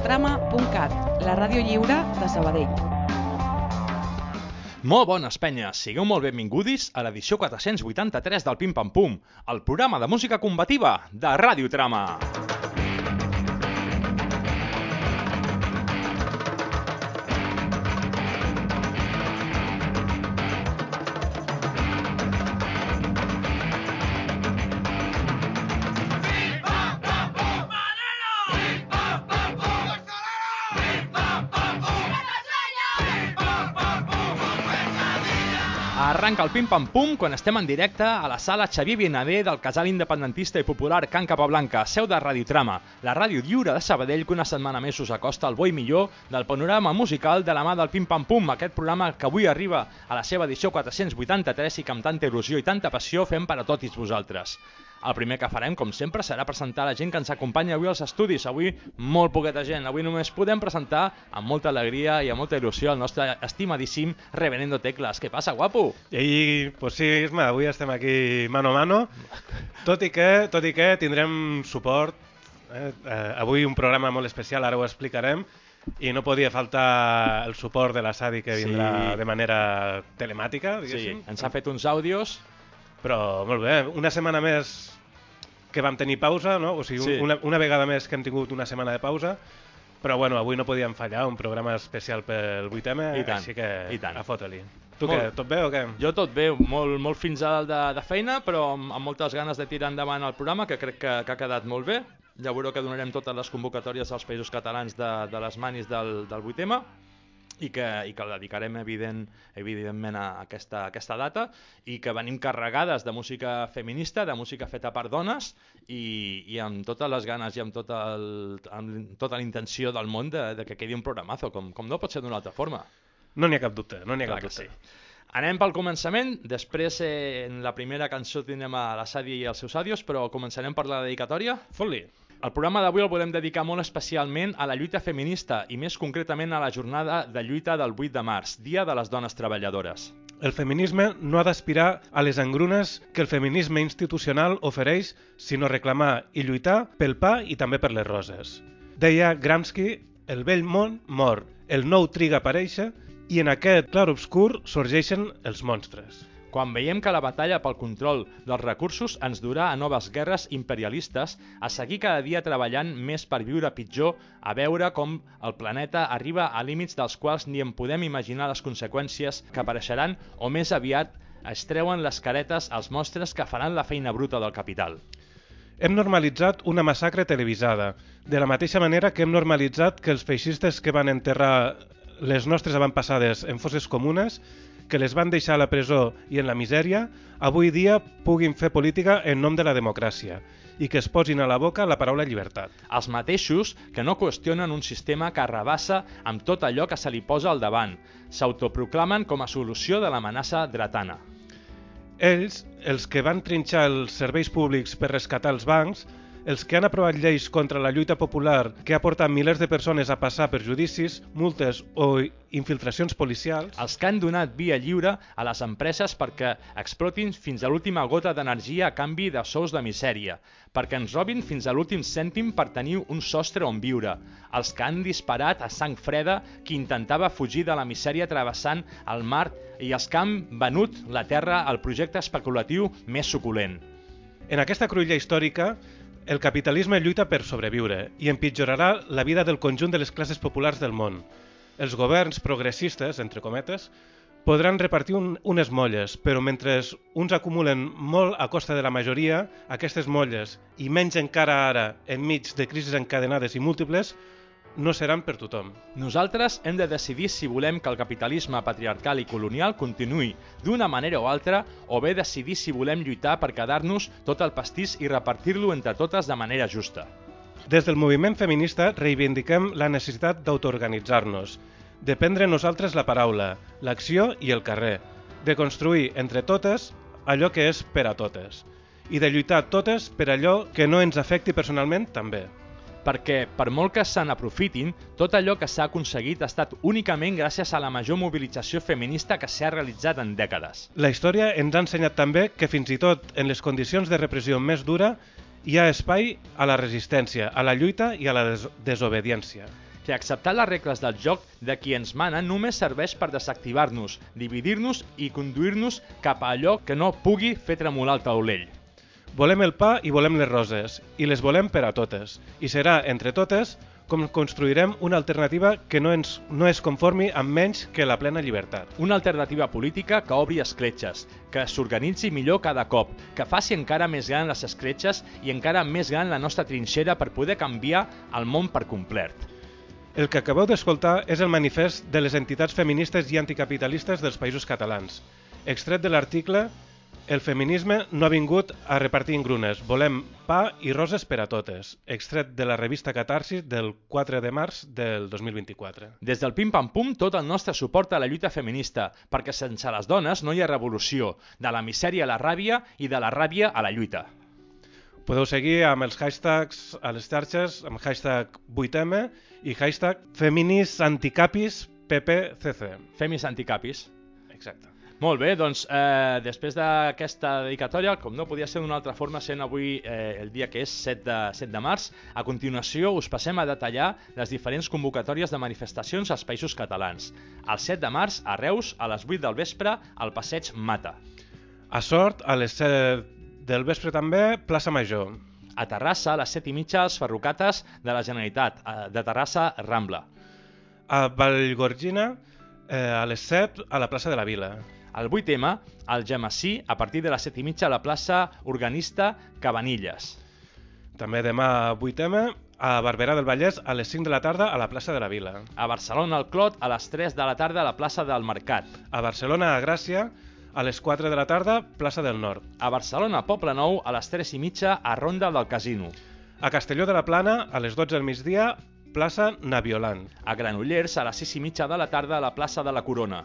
radiotrama.cat, la ràdio lliure de Sabadell. Molt bones, penyes! Sigueu molt benvingudis a l'edició 483 del Pim Pam Pum, el programa de música combativa de Radiotrama. Arranca el pim-pam-pum quan estem en directe a la sala Xavier Bienavé del casal independentista i popular Can Capablanca, seu de Radiotrama, la ràdio lliure de Sabadell que una setmana més us acosta al bo i millor del panorama musical de la mà del pim-pam-pum, aquest programa que avui arriba a la seva edició 483 i que amb tanta il·lusió i tanta passió fem per a tots vosaltres. El primer que farem, com sempre, serà presentar la gent que ens acompanya avui als estudis. Avui molt poqueta gent. Avui només podem presentar amb molta alegria i amb molta il·lusió el nostre estimadíssim Reverendo Tecles. Què passa, guapo? I, pues sí, Isma, avui estem aquí mano a mano, tot i que, tot i que tindrem suport. Eh? Eh, avui un programa molt especial, ara ho explicarem, i no podia faltar el suport de la Sadi que vindrà Sí. de manera telemàtica, Sí, diguéssim. ens ha fet uns àudios. Però molt bé, una setmana més que vam tenir pausa, no? O sigui, Sí. sí. una, una vegada més que hem tingut una setmana de pausa, però bueno, avui no podíem fallar, un programa especial pel 8M, I tant, així que i tant. a fotre-li. Tu Molt. què, tot bé o què? Jo tot bé, molt, molt fins al de, de feina, però amb, amb moltes ganes de tirar endavant el programa, que crec que, que ha quedat molt bé. Ja veureu que donarem totes les convocatòries als països catalans de, de les manis del, del 8M i que, i que la dedicarem evident, evidentment a aquesta, a aquesta data i que venim carregades de música feminista, de música feta per dones i, i amb totes les ganes i amb, tot el, amb tota la intenció del món de, de que quedi un programazo, com, com no pot ser d'una altra forma. No n'hi ha cap dubte, no n'hi ha Clar cap dubte. sí. Anem pel començament, després eh, en la primera cançó tindrem a la Sadi i els seus àudios, però començarem per la dedicatòria. Fot-li. El programa d'avui el volem dedicar molt especialment a la lluita feminista i més concretament a la jornada de lluita del 8 de març, Dia de les Dones Treballadores. El feminisme no ha d'aspirar a les engrunes que el feminisme institucional ofereix, sinó reclamar i lluitar pel pa i també per les roses. Deia Gramsci, el vell món mor, el nou triga a aparèixer i en aquest clar obscur sorgeixen els monstres. Quan veiem que la batalla pel control dels recursos ens durà a noves guerres imperialistes, a seguir cada dia treballant més per viure pitjor, a veure com el planeta arriba a límits dels quals ni en podem imaginar les conseqüències que apareixeran o més aviat es treuen les caretes als monstres que faran la feina bruta del capital. Hem normalitzat una massacre televisada, de la mateixa manera que hem normalitzat que els feixistes que van enterrar les nostres avantpassades en fosses comunes, que les van deixar a la presó i en la misèria, avui dia puguin fer política en nom de la democràcia i que es posin a la boca la paraula llibertat. Els mateixos que no qüestionen un sistema que arrabassa amb tot allò que se li posa al davant, s'autoproclamen com a solució de l'amenaça dretana. Ells, els que van trinxar els serveis públics per rescatar els bancs, els que han aprovat lleis contra la lluita popular que ha portat milers de persones a passar per judicis, multes o infiltracions policials, Els que han donat via lliure a les empreses perquè explotin fins a l'última gota d'energia a canvi de sous de misèria, perquè ens robin fins a l'últim cèntim per tenir un sostre on viure, els que han disparat a sang freda qui intentava fugir de la misèria travessant el mar i els que han venut la terra al projecte especulatiu més suculent. En aquesta cruïlla històrica, el capitalisme lluita per sobreviure i empitjorarà la vida del conjunt de les classes populars del món. Els governs progressistes, entre cometes, podran repartir un, unes molles, però mentre uns acumulen molt a costa de la majoria, aquestes molles, i menys encara ara, enmig de crisis encadenades i múltiples, no seran per tothom. Nosaltres hem de decidir si volem que el capitalisme patriarcal i colonial continuï d'una manera o altra o bé decidir si volem lluitar per quedar-nos tot el pastís i repartir-lo entre totes de manera justa. Des del moviment feminista reivindiquem la necessitat d'autoorganitzar-nos, de prendre nosaltres la paraula, l'acció i el carrer, de construir entre totes allò que és per a totes, i de lluitar totes per allò que no ens afecti personalment també. Perquè, per molt que se n'aprofitin, tot allò que s'ha aconseguit ha estat únicament gràcies a la major mobilització feminista que s'ha realitzat en dècades. La història ens ha ensenyat també que fins i tot en les condicions de repressió més dura hi ha espai a la resistència, a la lluita i a la des desobediència. Fer acceptar les regles del joc de qui ens mana només serveix per desactivar-nos, dividir-nos i conduir-nos cap a allò que no pugui fer tremolar el taulell. Volem el pa i volem les roses, i les volem per a totes. I serà, entre totes, com construirem una alternativa que no, ens, no es conformi amb menys que la plena llibertat. Una alternativa política que obri escletxes, que s'organitzi millor cada cop, que faci encara més gran les escletxes i encara més gran la nostra trinxera per poder canviar el món per complet. El que acabeu d'escoltar és el manifest de les entitats feministes i anticapitalistes dels països catalans, extret de l'article el feminisme no ha vingut a repartir engrunes. Volem pa i roses per a totes. Extret de la revista Catarsis del 4 de març del 2024. Des del Pim Pam Pum, tot el nostre suport a la lluita feminista, perquè sense les dones no hi ha revolució, de la misèria a la ràbia i de la ràbia a la lluita. Podeu seguir amb els hashtags a les xarxes, amb hashtag 8M i hashtag feminisanticapis Femis anticapis. Exacte. Molt bé, doncs eh, després d'aquesta dedicatòria, com no podia ser d'una altra forma, sent avui eh, el dia que és 7 de, 7 de març, a continuació us passem a detallar les diferents convocatòries de manifestacions als països catalans. El 7 de març, a Reus, a les 8 del vespre, al passeig Mata. A Sort, a les 7 del vespre també, plaça Major. A Terrassa, a les 7 i mitja, als Ferrocates de la Generalitat, eh, de Terrassa Rambla. A Vallgorgina, eh, a les 7, a la plaça de la Vila. El 8M, al Gemassí, a partir de les 7 i mitja a la plaça Organista Cabanilles. També demà 8M, a Barberà del Vallès, a les 5 de la tarda, a la plaça de la Vila. A Barcelona, al Clot, a les 3 de la tarda, a la plaça del Mercat. A Barcelona, a Gràcia, a les 4 de la tarda, plaça del Nord. A Barcelona, Poble Nou, a les 3 i mitja, a Ronda del Casino. A Castelló de la Plana, a les 12 del migdia, plaça Naviolant. A Granollers, a les 6 i mitja de la tarda, a la plaça de la Corona.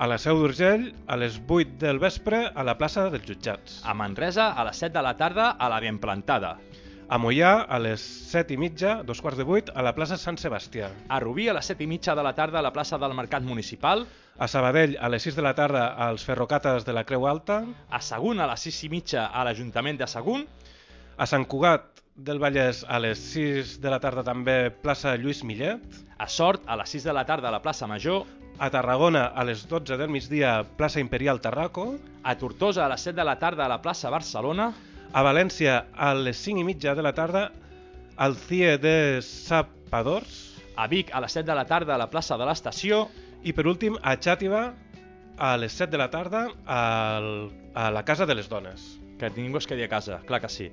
A la Seu d'Urgell, a les 8 del vespre, a la plaça dels Jutjats. A Manresa, a les 7 de la tarda, a la Benplantada. A Mollà, a les 7 i mitja, dos quarts de 8, a la plaça Sant Sebastià. A Rubí, a les 7 i mitja de la tarda, a la plaça del Mercat Municipal. A Sabadell, a les 6 de la tarda, als Ferrocates de la Creu Alta. A Sagunt, a les 6 i mitja, a l'Ajuntament de Sagunt. A Sant Cugat del Vallès, a les 6 de la tarda també, plaça Lluís Millet. A Sort, a les 6 de la tarda, a la plaça Major. A Tarragona, a les 12 del migdia, plaça Imperial Tarraco. A Tortosa, a les 7 de la tarda, a la plaça Barcelona. A València, a les 5 i mitja de la tarda, al CIE de Sapadors. A Vic, a les 7 de la tarda, a la plaça de l'Estació. I per últim, a Xàtiva, a les 7 de la tarda, al, a la Casa de les Dones. Que ningú es quedi a casa, clar que sí.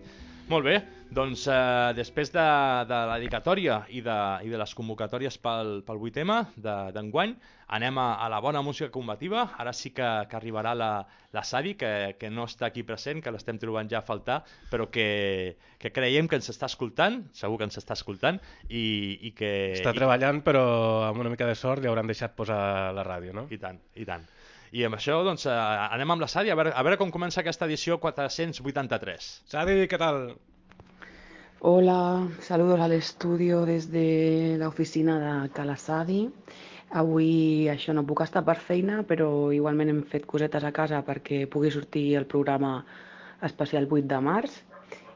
Molt bé, doncs eh, després de, de la dedicatòria i de, i de les convocatòries pel, pel 8M d'enguany, de, anem a, a la bona música combativa. Ara sí que, que arribarà la, la Sadi, que, que no està aquí present, que l'estem trobant ja a faltar, però que, que creiem que ens està escoltant, segur que ens està escoltant, i, i que... Està i, treballant, però amb una mica de sort li hauran deixat posar la ràdio, no? I tant, i tant. I amb això, doncs, eh, anem amb la Sadi a veure, a veure com comença aquesta edició 483. Sadi, ¿qué tal? Hola, saludos al estudio desde la oficina de Calasadi. Avui això no puc estar per feina, però igualment hem fet cosetes a casa perquè pugui sortir el programa especial 8 de març.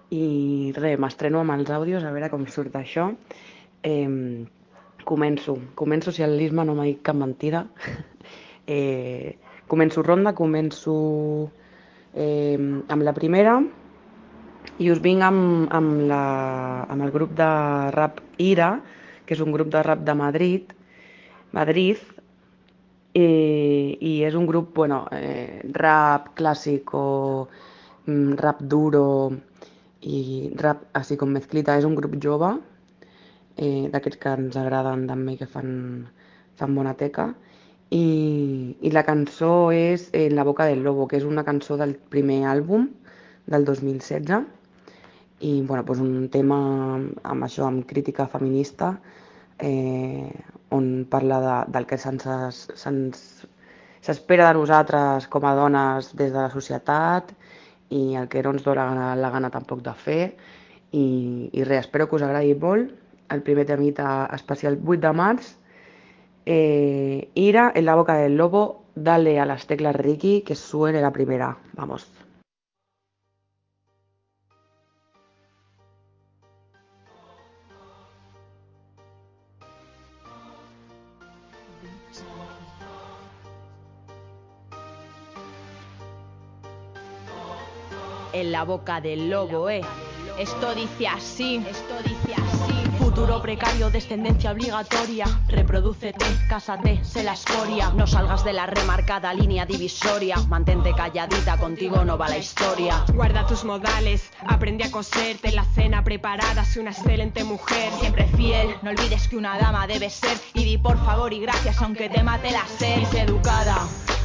I res, m'estreno amb els àudios a veure com surt això. Eh, començo, començo si el Lisma no m'ha dit cap mentida. eh, començo ronda, començo eh, amb la primera i us vinc amb, amb, la, amb el grup de rap Ira, que és un grup de rap de Madrid, Madrid, i, i és un grup, bueno, eh, rap clàssic o mm, rap duro i rap així com mezclita, és un grup jove, eh, d'aquests que ens agraden també, que fan, fan bona teca, i, i la cançó és En la boca del lobo, que és una cançó del primer àlbum del 2016 i bueno, doncs un tema amb això, amb crítica feminista eh, on parla de, del que s'espera de nosaltres com a dones des de la societat i el que no ens dona la gana tampoc de fer. I, i res, espero que us agradi molt. El primer temita especial 8 de març Eh, Ira en la boca del lobo, dale a las teclas Ricky que suene la primera. Vamos. En la boca del lobo, eh. Esto dice así. Esto dice Futuro precario, descendencia obligatoria. Reprodúcete, cásate, sé la escoria. No salgas de la remarcada línea divisoria. Mantente calladita, contigo no va la historia. Guarda tus modales, aprende a coserte la cena preparada, sé una excelente mujer. Siempre fiel, no olvides que una dama debe ser. Y di por favor y gracias, aunque te mate la sed. Y sé educada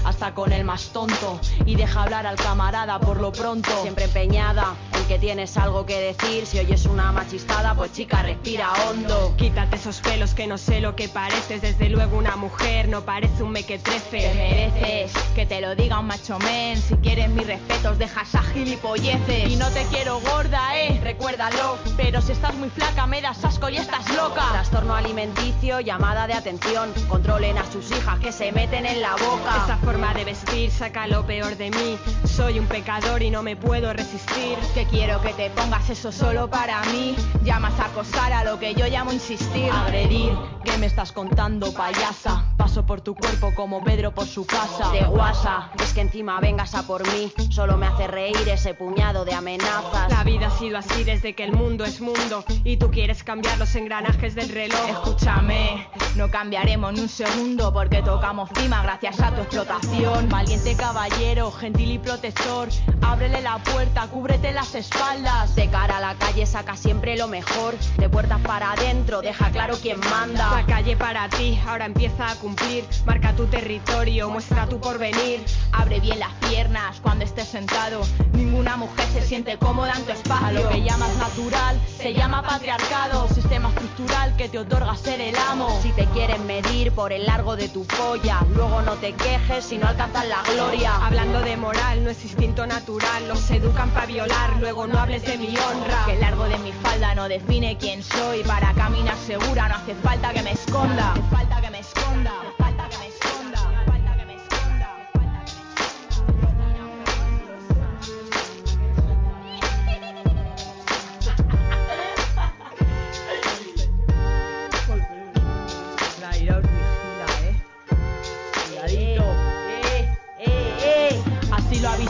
hasta con el más tonto y deja hablar al camarada por lo pronto. Siempre empeñada en que tienes algo que decir. Si oyes una machistada, pues chica, respira hondo. Quítate esos pelos que no sé lo que pareces. Desde luego una mujer no parece un mequetrefe. Te mereces que te lo diga un macho men. Si quieres mis respetos, dejas a gilipolleces. Y no te quiero gorda, eh, recuérdalo. Pero si estás muy flaca, me das asco y estás loca. Trastorno alimenticio, llamada de atención. Controlen a sus hijas que se meten en la boca. Forma de vestir saca lo peor de mí. Soy un pecador y no me puedo resistir. Que quiero que te pongas eso solo para mí. Llamas a acosar a lo que yo llamo insistir. Agredir, ¿qué me estás contando, payasa? Paso por tu cuerpo como Pedro por su casa. De guasa, es que encima vengas a por mí. Solo me hace reír ese puñado de amenazas. La vida ha sido así desde que el mundo es mundo. Y tú quieres cambiar los engranajes del reloj. Escúchame, no cambiaremos ni un segundo porque tocamos cima gracias a tu explotación. Valiente caballero, gentil y protector, ábrele la puerta, cúbrete las espaldas. De cara a la calle saca siempre lo mejor, de puertas para adentro, deja claro quién manda. La calle para ti ahora empieza a cumplir. Marca tu territorio, muestra tu porvenir. Abre bien las piernas cuando estés sentado. Ninguna mujer se siente cómoda en tu espacio. A lo que llamas natural se llama patriarcado. Sistema estructural que te otorga ser el amo. Si te quieren medir por el largo de tu polla, luego no te quejes si no alcanzas la gloria. Hablando de moral, no es instinto natural. Los educan para violar, luego no hables de mi honra. Que el largo de mi falda no define quién soy. Para caminar segura no hace falta que me esconda. Hace falta que me esconda.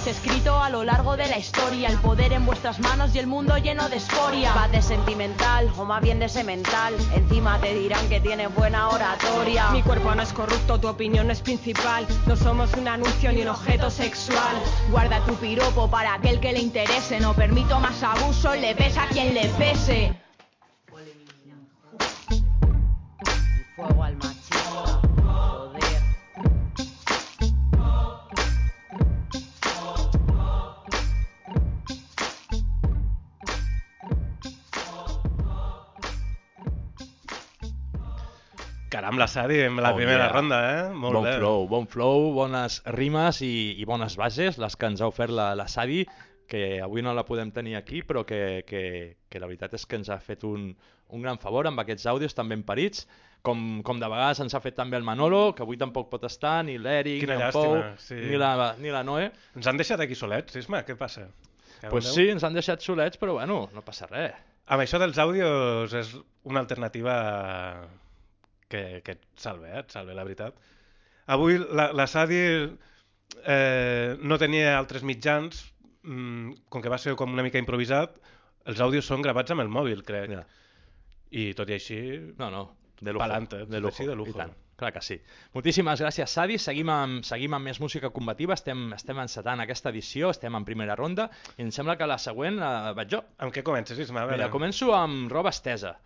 Escrito a lo largo de la historia. El poder en vuestras manos y el mundo lleno de escoria. Vas de sentimental o más bien de semental. Encima te dirán que tienes buena oratoria. Mi cuerpo no es corrupto, tu opinión no es principal. No somos un anuncio ni un objeto sexual. Guarda tu piropo para aquel que le interese. No permito más abuso, le pesa a quien le pese. Fuego al machista. Caram, la Sadi en la Oh, primera yeah. ronda, eh? Molt bon bé. flow, bon flow, bones rimes i, i bones bases, les que ens ha ofert la, la Sadi, que avui no la podem tenir aquí, però que, que, que la veritat és que ens ha fet un, un gran favor amb aquests àudios tan ben parits, com, com de vegades ens ha fet també el Manolo, que avui tampoc pot estar, ni l'Eric, ni en Pou, sí. ni, la, ni la Noé. Ens han deixat aquí solets, Isma? Què passa? En Pues sí, ens han deixat solets, però bueno, no passa res. Amb això dels àudios és una alternativa que, que et salve, eh? et salve, la veritat. Avui la, la Sadi eh, no tenia altres mitjans, mm, com que va ser com una mica improvisat, els àudios són gravats amb el mòbil, crec. Ja. I tot i així, No, no, de lujo. Pa'lante, de lujo, sí, de lujo. i tant. Clar que sí. Moltíssimes gràcies, Sadi. Seguim amb, seguim amb més música combativa. Estem, estem encetant aquesta edició, estem en primera ronda i em sembla que la següent la vaig jo. amb què comences, Isma? Mira, començo amb roba estesa.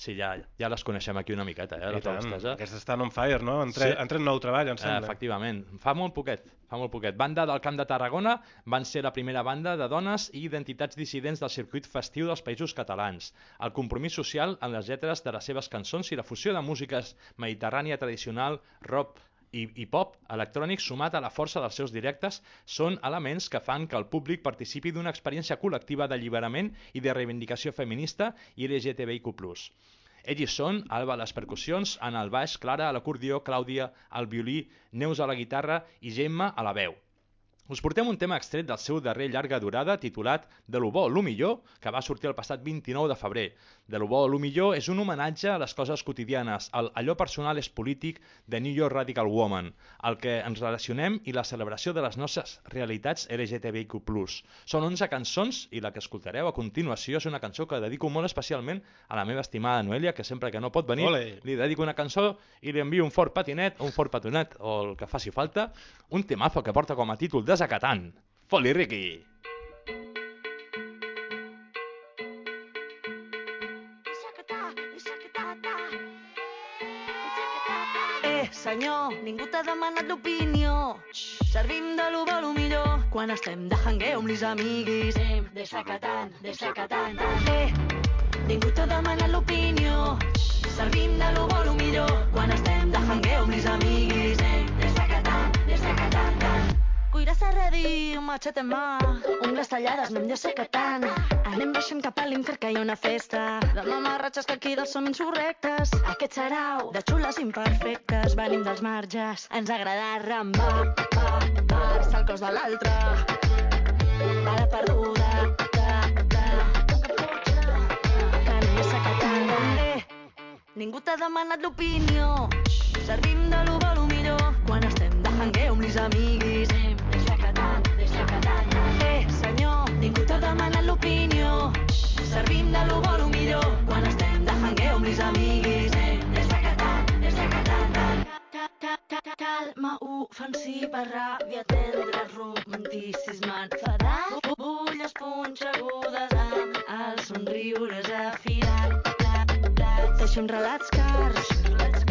Sí, ja, ja les coneixem aquí una miqueta, eh, la tant, estesa. aquestes estan on fire, no? Entre, Sí. entre nou treball, em Eh, sembla. efectivament, fa molt poquet, fa molt poquet. Banda del Camp de Tarragona van ser la primera banda de dones i identitats dissidents del circuit festiu dels països catalans. El compromís social en les lletres de les seves cançons i la fusió de músiques mediterrània tradicional, rock i, i pop electrònic sumat a la força dels seus directes són elements que fan que el públic participi d'una experiència col·lectiva d'alliberament i de reivindicació feminista i LGTBIQ+. Ells són Alba a les percussions, Anna al baix, Clara a l'acordió, Clàudia al violí, Neus a la guitarra i Gemma a la veu. Us portem un tema extret del seu darrer llarga durada titulat De lo bo, lo millor, que va sortir el passat 29 de febrer. De lo bo, lo millor és un homenatge a les coses quotidianes, al allò personal és polític de New York Radical Woman, al que ens relacionem i la celebració de les nostres realitats LGTBIQ+. Són 11 cançons i la que escoltareu a continuació és una cançó que dedico molt especialment a la meva estimada Noelia, que sempre que no pot venir Ole. li dedico una cançó i li envio un fort patinet un fort petonet o el que faci falta, un temazo que porta com a títol Desacatant. Foli Ricky! Eh, senyor, ningú t'ha demanat l'opinió. Servim de lo bo, lo millor. Quan estem de hangueu amb les amiguis. Eh, desacatant, desacatant. Eh, ningú t'ha demanat l'opinió. Servim de lo bo, lo millor. Quan estem de hangueu amb les amiguis. Cuira serredi, un matxet en mà. Ungles tallades, anem desacatant. Anem baixant cap a l'infer que hi ha una festa. De mamarratges que aquí dels som insurrectes. Aquest sarau de xules imperfectes. Venim dels marges, ens agrada rambar. Va, va, el cos de l'altre. Bala perduda. Que. Eh, ningú t'ha demanat l'opinió. Servim de lo bo, lo millor. Quan estem de hangueu amb les amiguis. Les amiguis. Calma ofensiva, ràbia tendra, romanticisme enfadat. Bu- Bulles punxegudes amb els somriures afilat. Deixem relats cars, brillis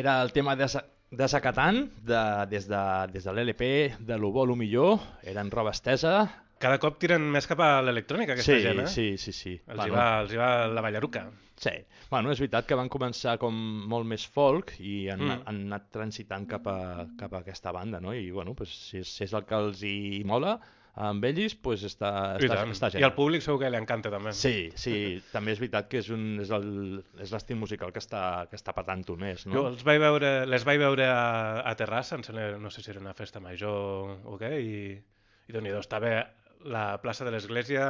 Era el tema de Desacatant, de, des de, des de l'LP, de lo bo, lo millor, era en roba estesa. Cada cop tiren més cap a l'electrònica, aquesta sí, gent, eh? sí, sí, sí. Els, hi va, els hi va la ballaruca. Sí, bueno, és veritat que van començar com molt més folk i han, Mm. mm. han anat transitant cap a, cap a aquesta banda, no? I bueno, pues, si, és, si és el que els hi mola amb ells, pues està, I, està, tant. està I genial. al públic segur que li encanta també. Sí, sí, també és veritat que és, un, és el- és l'estil musical que està, que està patant-ho més, Jo no? els vaig veure, les vaig veure a, a Terrassa, em sembla, no sé si era una festa major o què, i, i déu nhi estava la plaça de l'església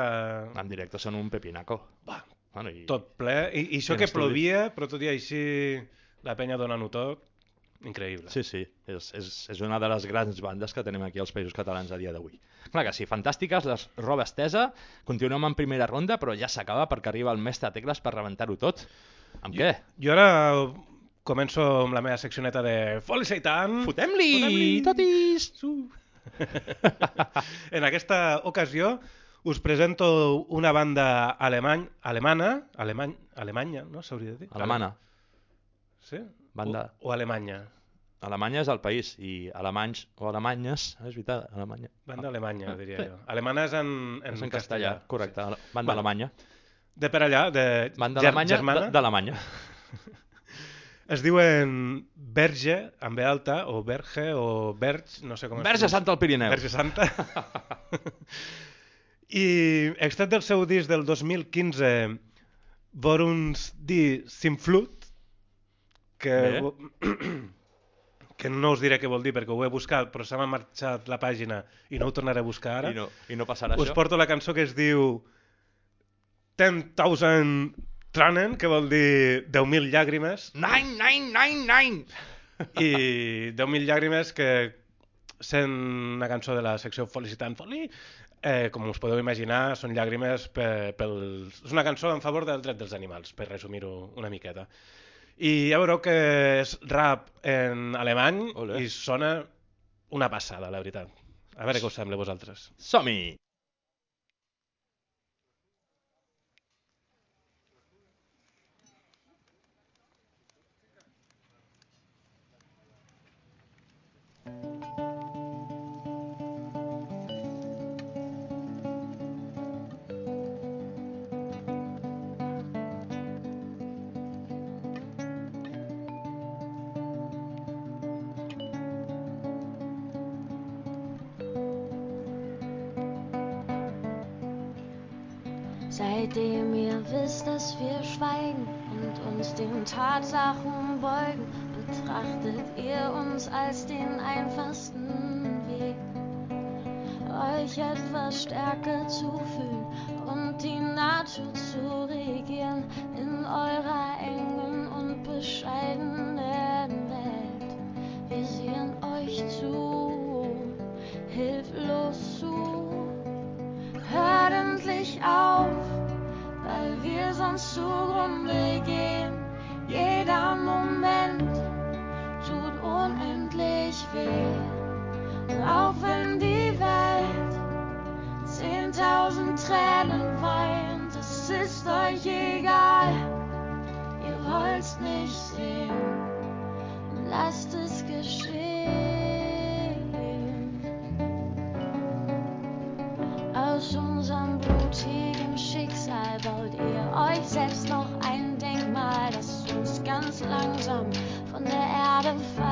En directe són un pepinaco. Va. Bueno, i... tot ple, i, i això I en que plovia, però tot i així la penya donant-ho tot, increïble. Sí, sí, és, és, és una de les grans bandes que tenim aquí als Països Catalans a dia d'avui. Clar que sí, fantàstiques, les roba estesa, continuem en primera ronda, però ja s'acaba perquè arriba el mestre Tecles per rebentar-ho tot. Amb què? Jo ara començo amb la meva seccioneta de Foli Seitan. Fotem-li! Fotem-li! Totis! Su. en aquesta ocasió us presento una banda alemany, alemana, alemany, alemanya, no s'hauria de dir? Alemana. Sí? Banda. O, o Alemanya. Alemanya és el país i alemanys o alemanyes, és veritat, Alemanya. Banda alemanya, diria sí. jo. Alemana és en, en, És en castellà, correcte. Sí. Banda Bueno, alemanya. De per allà, de Banda ger- alemanya germana, de- d'Alemanya. es diuen Berge, amb B alta, o Berge, o Berge, no sé com es Verge. Santa al Pirineu. Verge Santa. I extret del seu disc del 2015, Voruns di Simflut, que, que no us diré què vol dir perquè ho he buscat, però se m'ha marxat la pàgina i no ho tornaré a buscar ara. I no, I no passarà Us això. porto la cançó que es diu 10,000 Tranen, que vol dir 10.000 llàgrimes. Nine, nine, nine, nine! i 10.000 llàgrimes que sent una cançó de la secció Felicitant Foli, eh, com us podeu imaginar, són llàgrimes per, pel... és una cançó en favor del dret dels animals, per resumir-ho una miqueta. I ja veureu que és rap en alemany Ole. i sona una passada, la veritat. A veure què us sembla a vosaltres. Som-hi! Wisst, dass wir schweigen und uns den Tatsachen beugen, betrachtet ihr uns als den einfachsten Weg, euch etwas stärker zu fühlen und die Natur zu regieren in eurer engen und bescheidenen sonst zugrunde. Jeder Moment tut unendlich weh. Und auch die Welt zehntausend Tränen weint, es ist euch egal. Ihr wollt's nicht bottom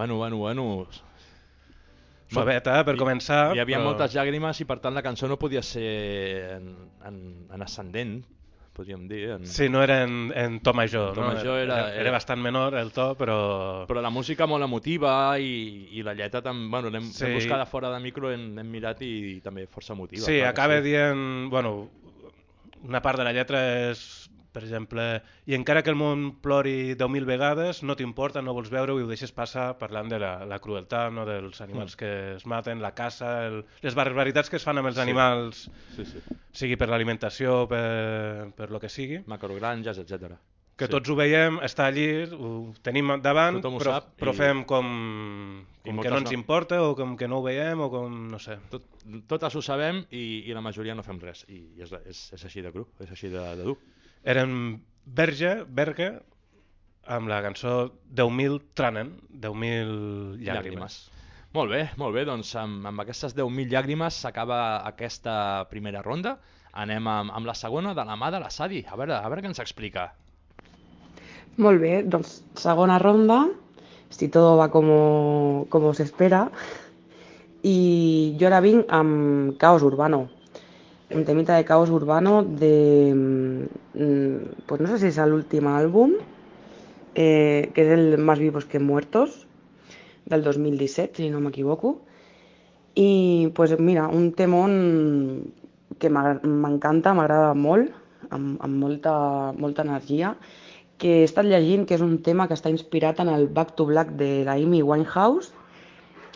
Bueno, bueno, bueno. Suaveta, per començar. Hi havia però- moltes llàgrimes i per tant la cançó no podia ser en, en, en ascendent, podríem dir. En... Sí, no era en, en to major. En to no? major era- era, era- bastant menor el to, però... Però la música molt emotiva i, i la lletra també, bueno, l'hem Sí. de fora de micro, hem, hem mirat i, i també força emotiva. Sí, clar acaba sí. dient... Bueno, una part de la lletra és, per exemple, i encara que el món plori 10.000 vegades, no t'importa, no vols veure-ho i ho deixes passar parlant de la, la crueltat, no? dels animals que es maten, la caça, el, les barbaritats que es fan amb els Sí. animals, Sí, sí. sigui per l'alimentació, per, per lo que sigui. Macrogranges, etc. que Sí. tots ho veiem, està allí, ho tenim davant, Tothom ho però, sap però i- fem com, com que no ens no. importa o com que no ho veiem o com, no sé. Tot, totes ho sabem i, i la majoria no fem res. I és, és, és així de cru, és així de, de dur. Érem Berge, Berga, amb la cançó 10.000 Tranen, 10.000 llàgrimes. llàgrimes. Molt bé, molt bé, doncs amb, amb aquestes 10.000 llàgrimes s'acaba aquesta primera ronda. Anem amb, amb la segona de la mà de la Sadi. A veure, a veure què ens explica. Molt bé, doncs segona ronda, si todo va como, como se espera. Y yo ahora vinc amb Caos Urbano. Un temita de Caos Urbano de... mm, Pues no sé si es el último álbum, eh, que es el Más vivos que muertos, del 2017, si no m'equivoco. I pues mira, un temón que m'encanta, m'agrada molt, amb, amb molta, molta energia, que he estat llegint que és un tema que està inspirat en el Back to Black de la Amy Winehouse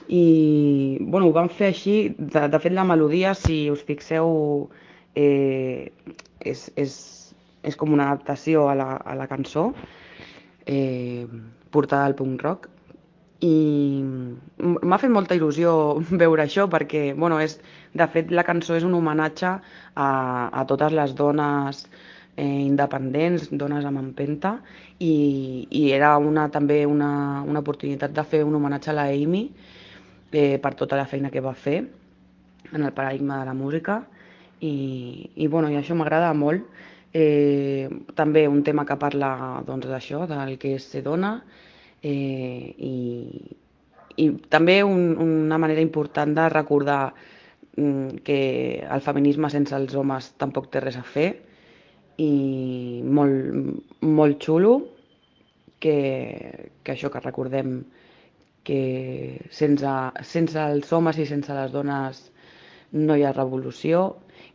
i bueno, ho van fer així, de, de fet la melodia, si us fixeu, eh, és, és, és com una adaptació a la, a la cançó eh, portada al punk rock. I m'ha fet molta il·lusió veure això perquè, bueno, és, de fet la cançó és un homenatge a, a totes les dones eh, independents, dones amb empenta i, i era una, també una, una oportunitat de fer un homenatge a la Amy eh, per tota la feina que va fer en el paradigma de la música. I, i, bueno, i això m'agrada molt. Eh, també un tema que parla doncs, d'això, del que és ser dona. Eh, i, i també un, una manera important de recordar mm, que el feminisme sense els homes tampoc té res a fer. I molt, molt xulo que, que això que recordem que sense, sense els homes i sense les dones no hi ha revolució,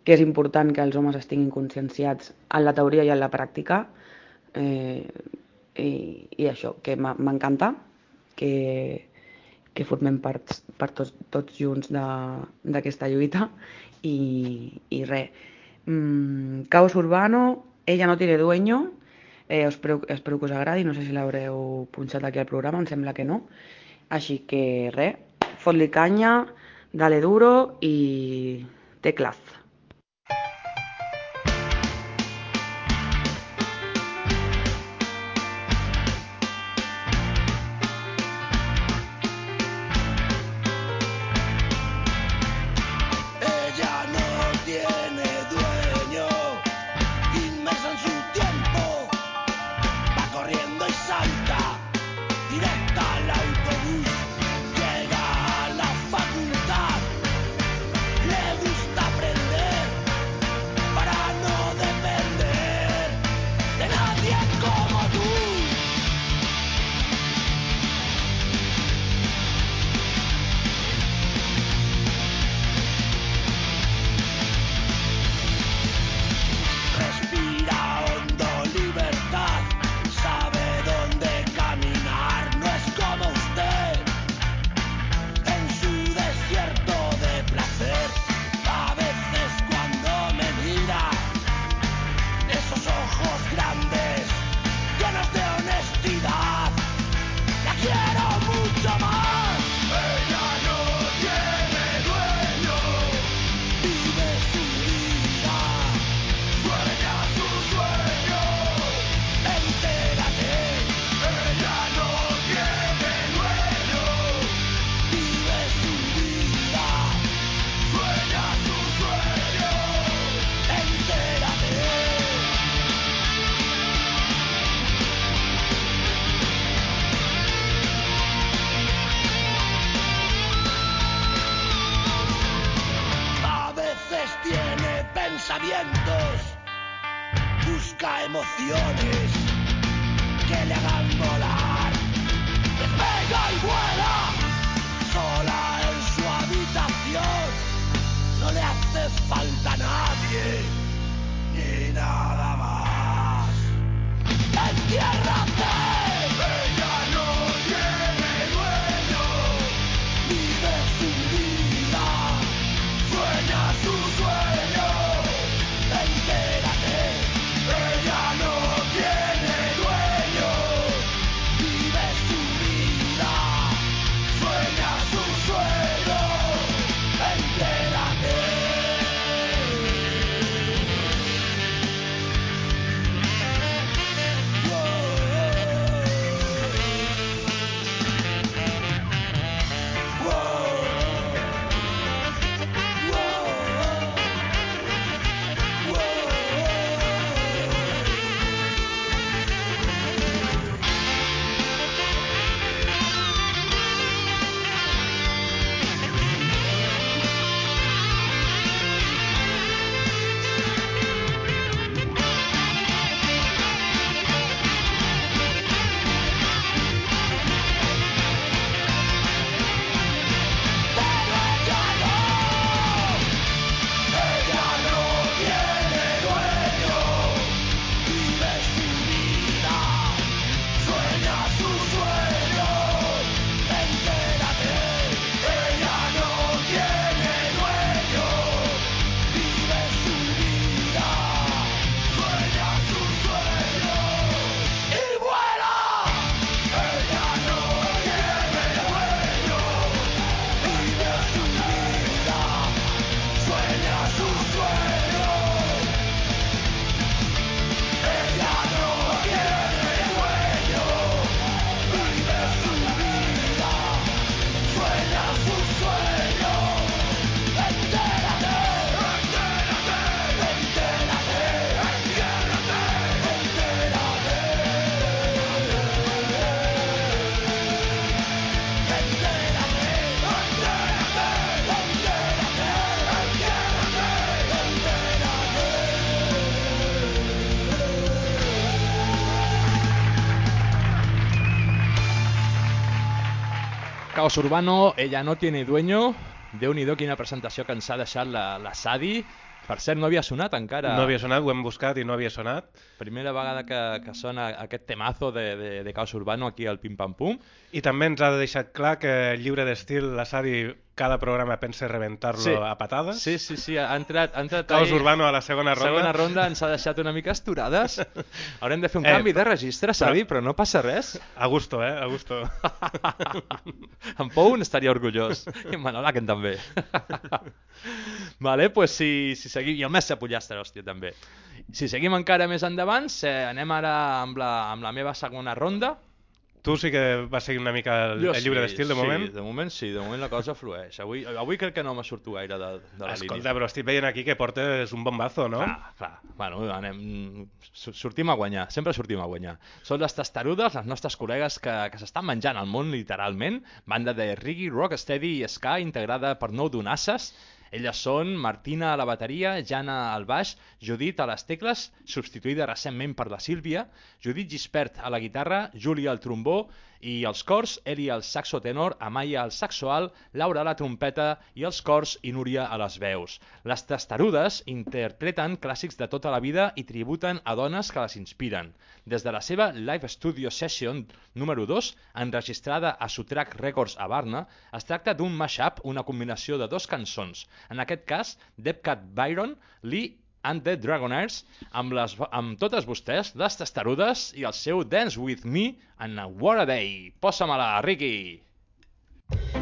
que és important que els homes estiguin conscienciats en la teoria i en la pràctica, eh, i, i això, que m'encanta, que, que formem part, part tots, tots junts d'aquesta lluita, i, i res. Mm, Caos Urbano, Ella no tiene dueño, eh, espero, espero que us agradi, no sé si l'haureu punxat aquí al programa, em sembla que no. Així que res, fot-li canya, dale duro i teclaz. Caos Urbano, Ella no tiene dueño. Déu-n'hi-do quina presentació que ens ha deixat la, la Sadi. Per cert, no havia sonat encara. No havia sonat, ho hem buscat i no havia sonat. Primera vegada que, que sona aquest temazo de, de, de Caos Urbano aquí al Pim Pam Pum. I també ens ha deixat clar que el llibre d'estil, la Sadi, cada programa pensa rebentar-lo Sí. a patades. Sí, sí, sí, ha entrat... Ha entrat Caos ahí- Urbano a la segona ronda. Segona ronda ens ha deixat una mica esturades. Haurem de fer un Eh, canvi de registre, Sadi, però no passa res. A gusto, eh? A gusto. en Pou n'estaria orgullós. I en Manolaken també. vale, pues si, si seguim... I el Messi Pollastre, hòstia, també. Si seguim encara més endavant, eh, anem ara amb la, amb la meva segona ronda. Tu sí que vas seguir una mica el, Jo el llibre d'estil, de moment? Sí, de moment sí, de moment la cosa flueix. Avui, avui crec que no me surto gaire de, de la Escolta, línia. però estic veient aquí que portes un bombazo, no? Clar, clar. Bueno, anem... su- Sortim a guanyar, sempre sortim a guanyar. Són les testarudes, les nostres col·legues que, que s'estan menjant el món, literalment. Banda de reggae, rocksteady i ska, integrada per nou donasses. Elles són Martina a la bateria, Jana al baix, Judit a les tecles, substituïda recentment per la Sílvia, Judit Gispert a la guitarra, Júlia al trombó i els cors, Eli al saxo tenor, Amaya al saxo alt, Laura a la trompeta i els cors i Núria a les veus. Les testarudes interpreten clàssics de tota la vida i tributen a dones que les inspiren. Des de la seva Live Studio Session número 2, enregistrada a Sutrac Records a Barna, es tracta d'un mashup, una combinació de dos cançons. En aquest cas, Depcat Byron, Lee and the Dragonaires, amb, les, amb totes vostès, les testarudes i el seu Dance With Me en What a Day. Posa-me-la, Ricky! Come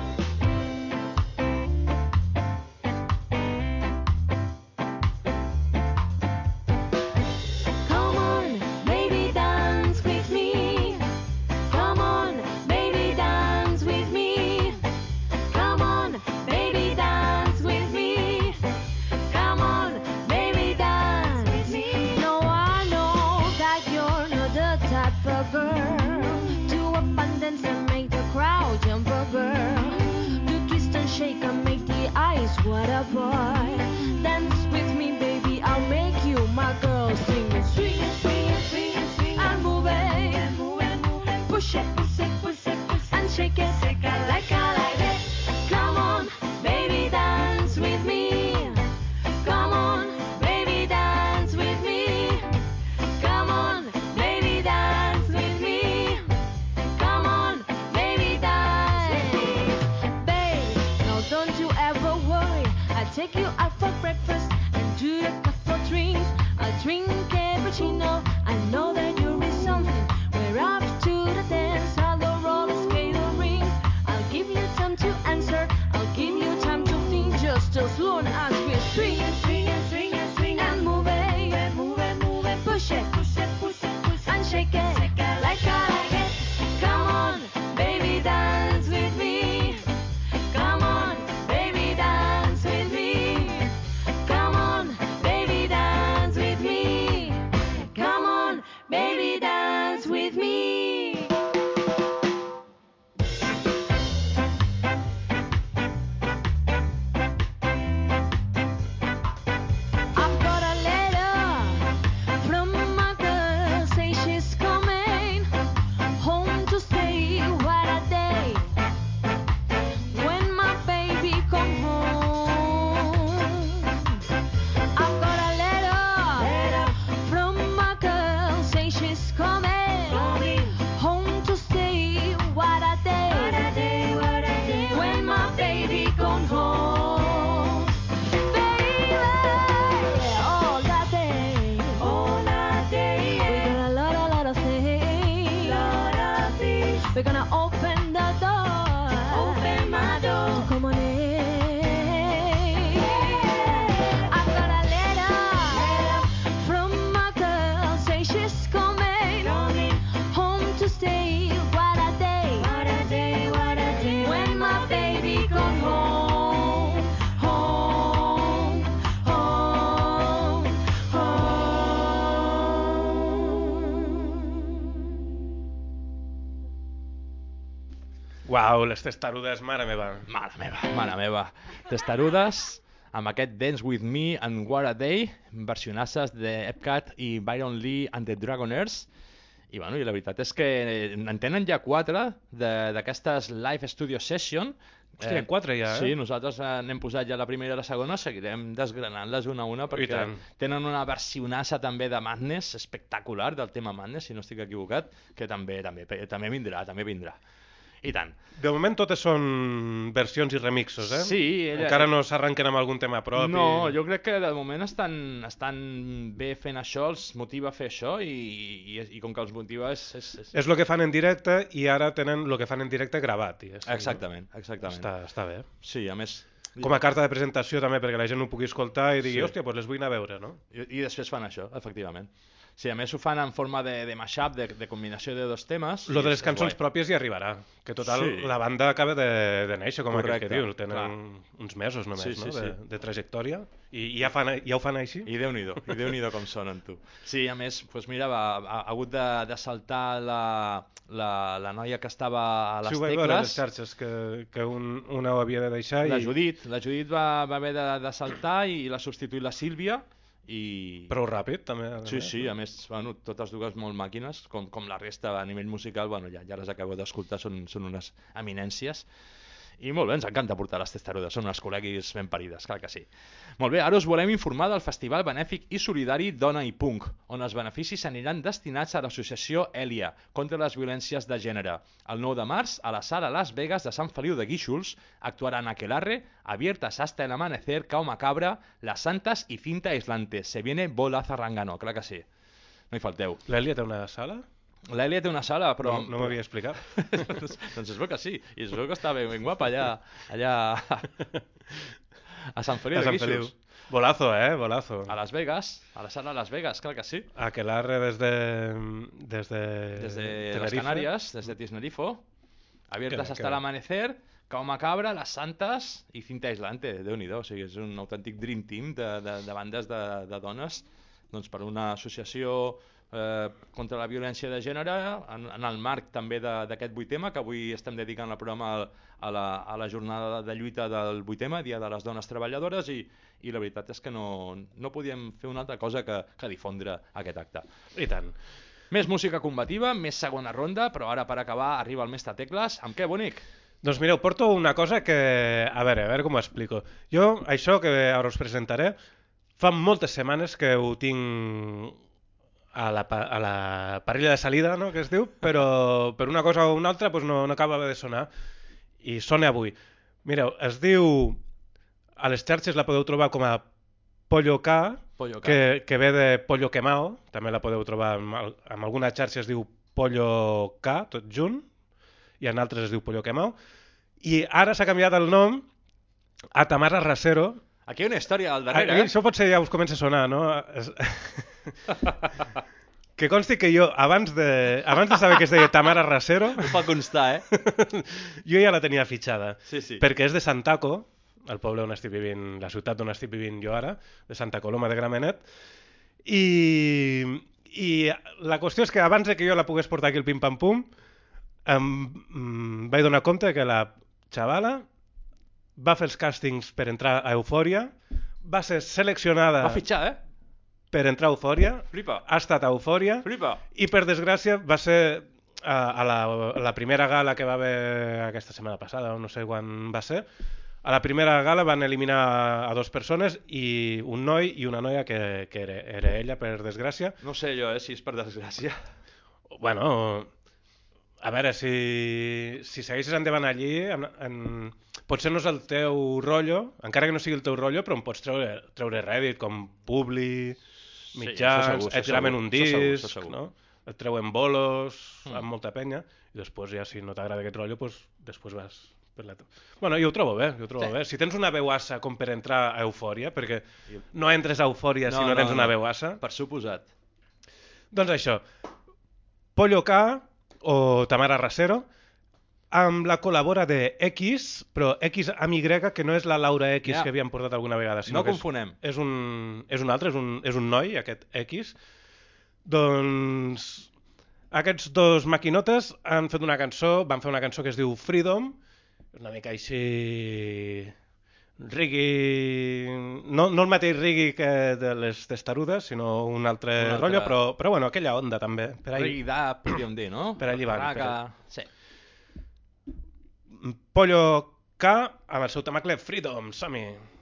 Uau, les testarudes, mare meva. Mare meva, mare meva. Testarudes amb aquest Dance With Me and What a Day, versionasses de Epcat i Byron Lee and the Dragonaires. I, bueno, i la veritat és que en tenen ja quatre de- d'aquestes live studio session. Hòstia, quatre ja, eh? Sí, nosaltres eh, n'hem posat ja la primera i la segona, seguirem desgranant-les una a una perquè tenen una versionassa també de Madness espectacular del tema Madness, si no estic equivocat, que també també també vindrà, també vindrà. I tant. De moment totes són versions i remixos, eh? Sí, ella- Encara no s'arrenquen amb algun tema propi. No, jo crec que de moment estan, estan bé fent això, els motiva a fer això i, i, i com que els motiva és... és, és... És el que fan en directe i ara tenen el que fan en directe gravat. diguéssim, no? Exactament, exactament. Està, està bé. Sí, a més... Com a carta de presentació també, perquè la gent ho pugui escoltar i digui, Sí. hòstia, doncs les vull anar a veure, no? I, I després fan això, efectivament. Sí, a més ho fan en forma de, de mashup, de, de combinació de dos temes. Lo de les cançons guai. pròpies ja arribarà, que total Sí. la banda acaba de, de néixer, com Correcte, que dius, tenen clar. uns mesos només, Sí, sí, no?, de, sí. de trajectòria, i, i ja, fan, ja ho fan així. I déu-n'hi-do, i déu-n'hi-do com sonen, tu. Sí, a més, doncs mira, va, ha, ha hagut de, de saltar la, la, la noia que estava a les sí, ho vaig veure a les tecles. xarxes, que, que un, una ho havia de deixar La i... Judit, la Judit va, va haver de, de saltar i l'ha substituït la Sílvia i... Prou ràpid, també. Sí, sí, a més, bueno, totes dues molt màquines, com, com la resta a nivell musical, bueno, ja, ja les acabo d'escoltar, són, són unes eminències. I molt bé, ens encanta portar les testarudes, són unes col·leguis ben parides, clar que sí. Molt bé, ara us volem informar del Festival Benèfic i Solidari Dona i Punk, on els beneficis aniran destinats a l'associació Elia contra les violències de gènere. El 9 de març, a la sala Las Vegas de Sant Feliu de Guíxols, actuaran Aquelarre, Abiertas hasta el amanecer, Cao Macabra, Las Santas i Cinta Aislante. Se viene Bola Zarrangano, clar que sí. No hi falteu. L'Èlia té una sala? L'Èlia té una sala, però... No, no m'havia explicat. doncs, doncs es veu que sí, i es veu que està ben, ben guapa allà, allà a Sant Feliu A de Sant Feliu. Guíxols. Bolazo, eh? Bolazo. A Las Vegas, a la sala Las Vegas, clar que sí. Aquelarre des de... Des de, Des de les Tenerife. Canàries, des de Tisnerifo, abiertas Que- hasta que- el amanecer, Cao Macabra, Las Santas i Cinta Aislante, déu nhi o sigui, és un autèntic dream team de, de, de bandes de, de dones doncs, per una associació eh, contra la violència de gènere en, en el marc també de- d'aquest 8 tema que avui estem dedicant el programa al- a la, a la jornada de lluita del 8 tema, Dia de les Dones Treballadores i, i la veritat és que no, no podíem fer una altra cosa que, que difondre aquest acte. I tant. Més música combativa, més segona ronda, però ara per acabar arriba el mestre Tecles. Amb què, bonic? Doncs mireu, porto una cosa que... A veure, a veure com ho explico. Jo, això que ara us presentaré, fa moltes setmanes que ho tinc a la, a la parella de salida, no?, que es diu, però per una cosa o una altra doncs no, no acaba de sonar. I sona avui. Mireu, es diu... A les xarxes la podeu trobar com a Pollo K, Pollo K. que, que ve de Pollo Quemao, també la podeu trobar en, al- en alguna xarxa es diu Pollo K, tot junt, i en altres es diu Pollo Quemao, i ara s'ha canviat el nom a Tamara Rasero. Aquí hi ha una història al Ah, darrere, eh? Això potser ja us comença a sonar, no? Que consti que jo, abans de, abans de saber que es deia Tamara Rasero, Ho fa constar, eh? jo ja la tenia fitxada. Sí, sí. Perquè és de Santaco, el poble on estic vivint, la ciutat on estic vivint jo ara, de Santa Coloma de Gramenet, i, i la qüestió és que abans de que jo la pogués portar aquí el pim-pam-pum, em, em vaig donar compte que la xavala va fer els càstings per entrar a Eufòria, va ser seleccionada Va fitxar, eh? per entrar a Eufòria, Flipa. ha estat a Eufòria, Flipa. i per desgràcia va ser a, a, la, a la primera gala que va haver aquesta setmana passada, o no sé quan va ser, a la primera gala van eliminar a dos persones i un noi i una noia que, que era, era ella, per desgràcia. No sé jo, eh, si és per desgràcia. Bueno, a veure, si, si segueixes endavant allí, en, en, potser no és el teu rotllo, encara que no sigui el teu rotllo, però em pots treure, treure rèdit com Publi, Sí, mitjans, això segur, et graven segur, un segur, disc, això segur. no? et treuen bolos Mm. amb molta penya, i després ja si no t'agrada aquest rotllo, doncs després vas per la... Bueno, jo ho trobo bé, jo ho trobo Sí. bé. Si tens una veuassa com per entrar a Eufòria, perquè no entres a Eufòria si no, tens una veuassa, Per suposat. doncs això, Pollo K o Tamara Rasero, amb la col·labora de X, però X amb Y, que no és la Laura X Ja. que havíem portat alguna vegada, sinó No que és, confonem. és, un, és un altre, és un, és un noi, aquest X. Doncs aquests dos maquinotes han fet una cançó, van fer una cançó que es diu Freedom, una mica així reggae... No, no el mateix reggae que de les testarudes, sinó un altre, Un altre- rotllo, però, però bueno, aquella onda també. Per ahí. Reggae dub, podríem dir, no? Per allí van, per Sí. Pollo K amb el seu temacle Freedom, som-hi! Vamos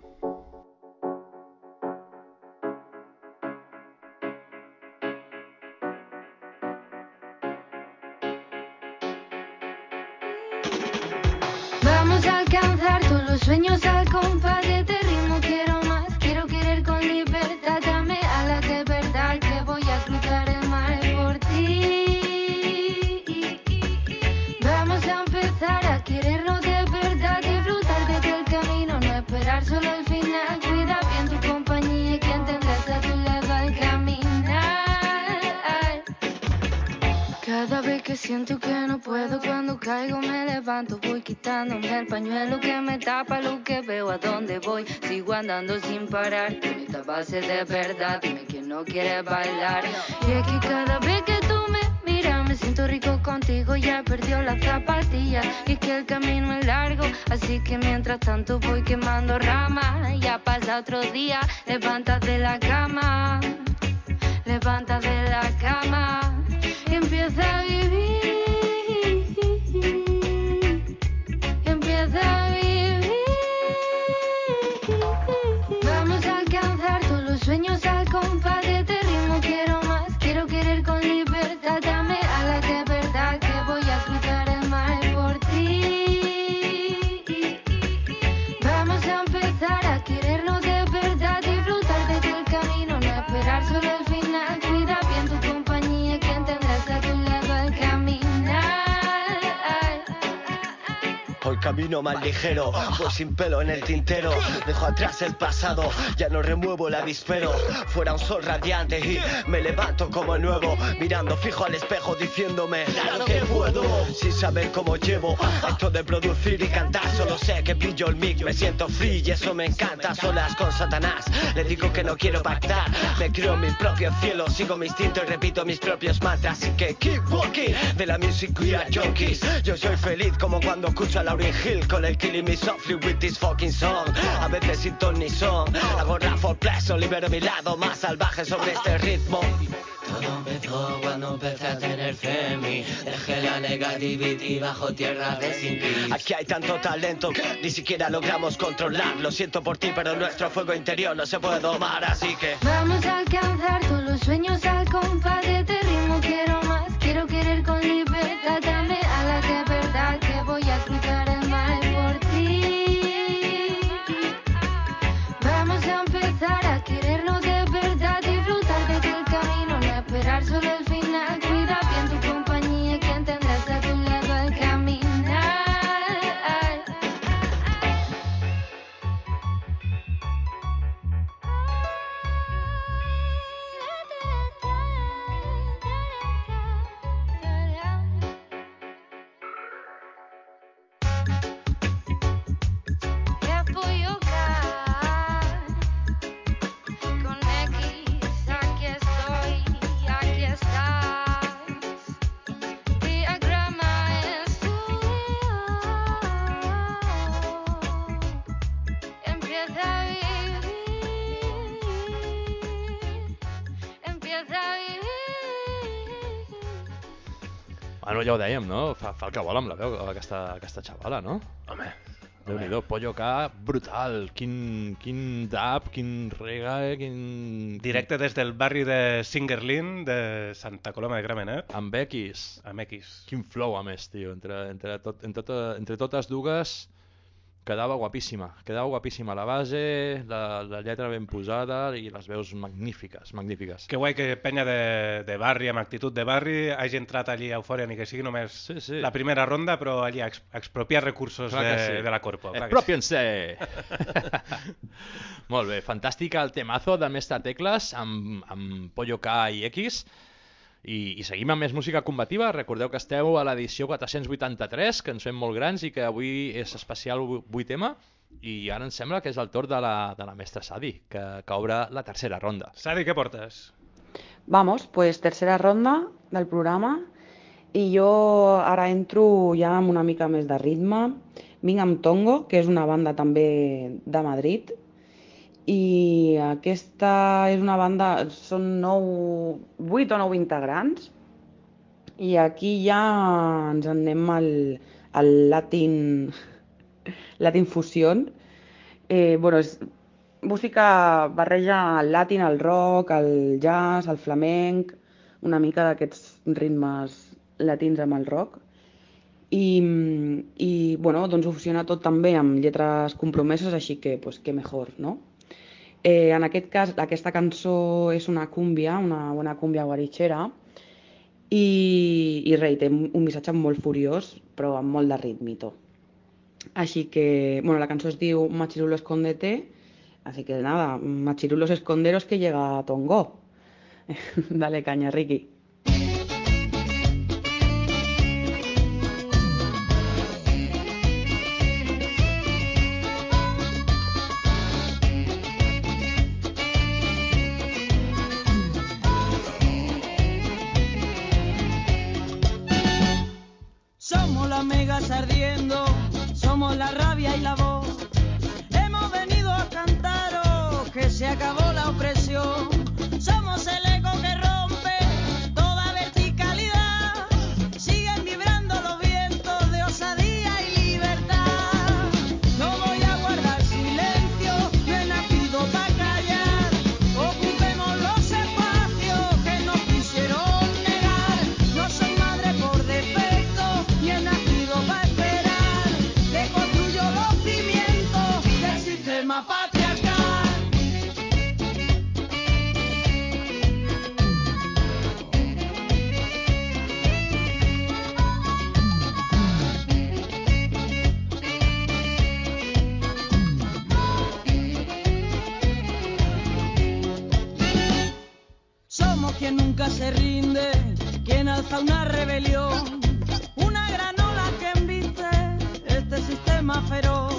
andando sin parar. Esta base de verdad, dime quién no quiere bailar. Y es que cada vez que tú me miras, me siento rico contigo, ya perdió la zapatilla. Y es que el camino es largo, así que mientras tanto voy quemando ramas. Ya pasa otro día, levántate de la cama, levanta de la cama y empieza a vivir. Camino más ligero, voy sin pelo en el tintero. Dejo atrás el pasado, ya no remuevo el avispero. Fuera un sol radiante y me levanto como nuevo. Mirando fijo al espejo diciéndome, claro que puedo. Sin saber cómo llevo esto de producir y cantar. Solo sé que pillo el mic, me siento free y eso me encanta. Solas con Satanás, le digo que no quiero pactar. Me creo mi propio cielo, sigo mi instinto y repito mis propios mantras. Así que keep walking de la music are junkies. Yo soy feliz como cuando escucho a Lauryn Hill con el Killing Me Softly with this fucking song. A veces sin ton ni son, hago rap for pleasure, libero mi lado más salvaje sobre este ritmo. Todo empezó cuando empecé a tener femi Dejé la negativity bajo tierra de sin. Aquí hay tanto talento que ni siquiera logramos controlar Lo siento por ti pero nuestro fuego interior no se puede domar Así que Vamos a alcanzar todos los sueños al compás de este ritmo. Quiero más, quiero querer con libertad. Dame ja ho dèiem, no? Fa, fa el que vol amb la veu, aquesta, aquesta xavala, no? Home, Déu-n'hi-do, Pollo K, brutal. Quin, quin dub, quin reggae, quin... Directe des del barri de Singerlin, de Santa Coloma de Gramenet, Amb X. amb X. Quin flow, a més, tio. Entre, entre, tot, entre, tota, entre totes dues quedava guapíssima. Quedava guapíssima la base, la, la lletra ben posada i les veus magnífiques, magnífiques. Que guai que penya de, de barri, amb actitud de barri, hagi entrat allí a Eufòria, ni que sigui només Sí, sí. la primera ronda, però allí a ex- a expropiar recursos Clar de, sí. de la Corpo. que sí. Expropiense! Molt bé, fantàstica el temazo de Mestre Tecles amb, amb Pollo K i X. I, I seguim amb més música combativa. Recordeu que esteu a l'edició 483, que ens fem molt grans i que avui és especial 8M. I ara em sembla que és el torn de la, de la mestra Sadi, que, que obre la tercera ronda. Sadi, què portes? Vamos, pues tercera ronda del programa i jo ara entro ja amb una mica més de ritme. Vinc amb Tongo, que és una banda també de Madrid, i aquesta és una banda, són 9, 8 o 9 integrants, i aquí ja ens en anem al, al Latin, Latin Fusion. Eh, bueno, és música barreja el latin, el rock, el jazz, el flamenc, una mica d'aquests ritmes latins amb el rock. I, i bueno, doncs ho tot també amb lletres compromeses, així que, pues, que mejor, no? Eh, en aquest cas, aquesta cançó és una cúmbia, una bona cúmbia guaritxera, i, i un missatge molt furiós, però amb molt de ritmito. Que, bueno, la cançó es diu Machirulo escóndete, así que nada, Machirulos esconderos que llega Tongo. Dale caña, Ricky. Nunca se rinde, quien alza una rebelión, una granola que embiste este sistema feroz,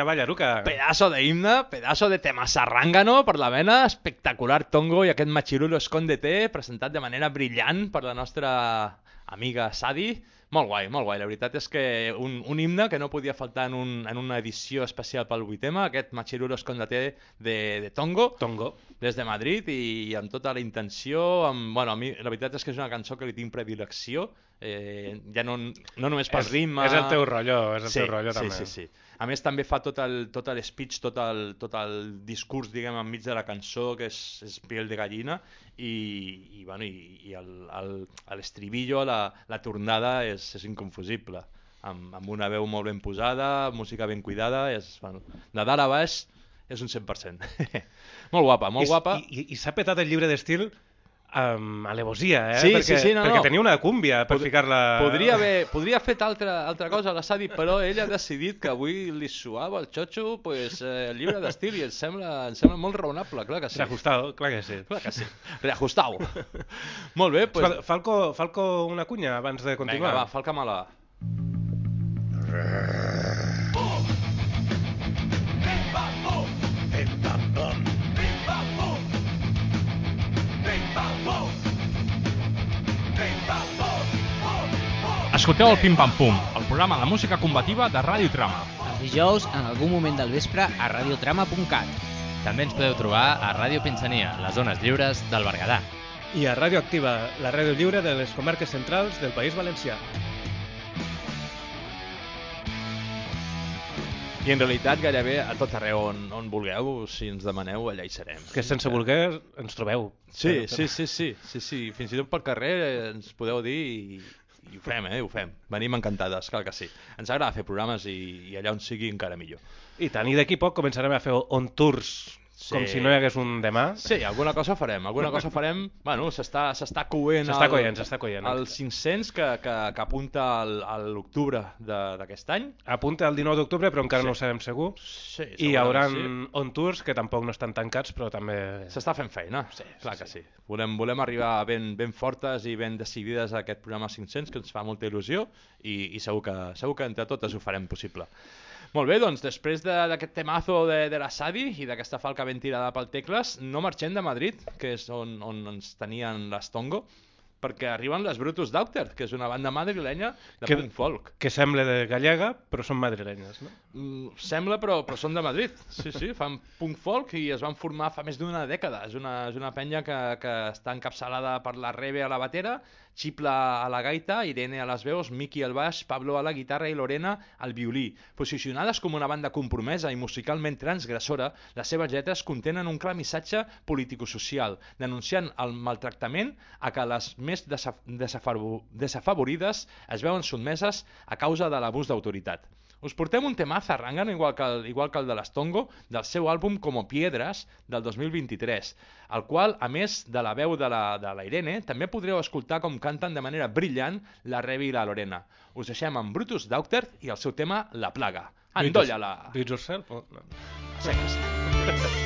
quina ballaruca. Pedazo de himne, pedazo de tema sarrangano per la vena, espectacular Tongo i aquest Machirulo Escóndete, presentat de manera brillant per la nostra amiga Sadi. Molt guai, molt guai. La veritat és que un, un himne que no podia faltar en, un, en una edició especial pel 8M, aquest Machirulo Escóndete de, de Tongo. Tongo. Des de Madrid i, i amb tota la intenció, amb, bueno, a mi la veritat és que és una cançó que li tinc predilecció, eh, ja no, no només pel És- ritme... és el teu rotllo, és el sí, teu rotllo sí, també. Sí, sí, A més també fa tot el, tot el speech, tot el, tot el discurs, diguem, enmig de la cançó, que és, és piel de gallina, i, i, bueno, i, i l'estribillo, la, la tornada és, és inconfusible. amb, amb una veu molt ben posada, música ben cuidada, és, bueno, de dalt a baix és un 100%. molt guapa, molt I, guapa. I, i, i s'ha petat el llibre d'estil amb alevosia, eh? Sí, perquè, sí, sí, no, perquè no. tenia una cúmbia per Pod- ficar-la... Podria haver, podria fet altra, altra cosa la Sadi, però ell ha decidit que avui li suava el xotxo pues, eh, el llibre d'estil i em sembla, em sembla molt raonable, clar que sí. Reajustado, clar que sí. Clar que sí. Reajustau. molt bé, pues... Escolta, Falco, Falco, una cunya abans de continuar. Vinga, va, falca-me-la. Escolteu el Pim Pam Pum, el programa de música combativa de Ràdio Trama. Els dijous, en algun moment del vespre, a radiotrama.cat. També ens podeu trobar a Ràdio Pinsania, les zones lliures del Berguedà. I a Ràdio Activa, la ràdio lliure de les comarques centrals del País Valencià. I en realitat gairebé a tot arreu on, on vulgueu, si ens demaneu, allà hi serem. Que sense voler ens trobeu. Sí, sí, sí, sí, sí, sí. Fins i tot pel carrer eh, ens podeu dir i, i ho fem, eh? Ho fem. Venim encantades, clar que sí. Ens agrada fer programes i, i allà on sigui encara millor. I tant, i d'aquí poc començarem a fer on tours Sí. com si no hi hagués un demà. Sí, alguna cosa farem, alguna cosa farem. Bueno, s'està s'està coent S'està coent, s'està coent. el 500 que, que, que apunta al- a l'octubre de- d'aquest any. Apunta el 19 d'octubre, però encara Sí. no ho sabem segur. Sí, I hi haurà segurament on tours que tampoc no estan tancats, però també... S'està fent feina, sí, clar que sí. Volem, volem arribar ben, ben fortes i ben decidides a aquest programa 500, que ens fa molta il·lusió, i, i segur, que, segur que entre totes ho farem possible. Molt bé, doncs, després de- d'aquest temazo de, de la Sadi i d'aquesta falca ben tirada pel Tecles, no marxem de Madrid, que és on, on ens tenien l'Estongo, perquè arriben les Brutus Doctor, que és una banda madrilenya de Que- punk folk. Que sembla de gallega, però són madrilenyes, no? Mm, sembla, però, però són de Madrid. Sí, sí, fan punk folk i es van formar fa més d'una dècada. És una, és una penya que, que està encapçalada per la Rebe a la batera, Xipla a la gaita, Irene a les veus, Miki al baix, Pablo a la guitarra i Lorena al violí. Posicionades com una banda compromesa i musicalment transgressora, les seves lletres contenen un clar missatge político-social, denunciant el maltractament a què les més desaf desafavo- desafavorides es veuen sotmeses a causa de l'abús d'autoritat. Us portem un tema zarrangano igual que el, igual que el de l'Estongo del seu àlbum Como Piedras del 2023, el qual, a més de la veu de la, de la Irene, també podreu escoltar com canten de manera brillant la Revi i la Lorena. Us deixem amb Brutus Daughter i el seu tema La Plaga. Endolla-la! Do it yourself? Oh, no. Seques.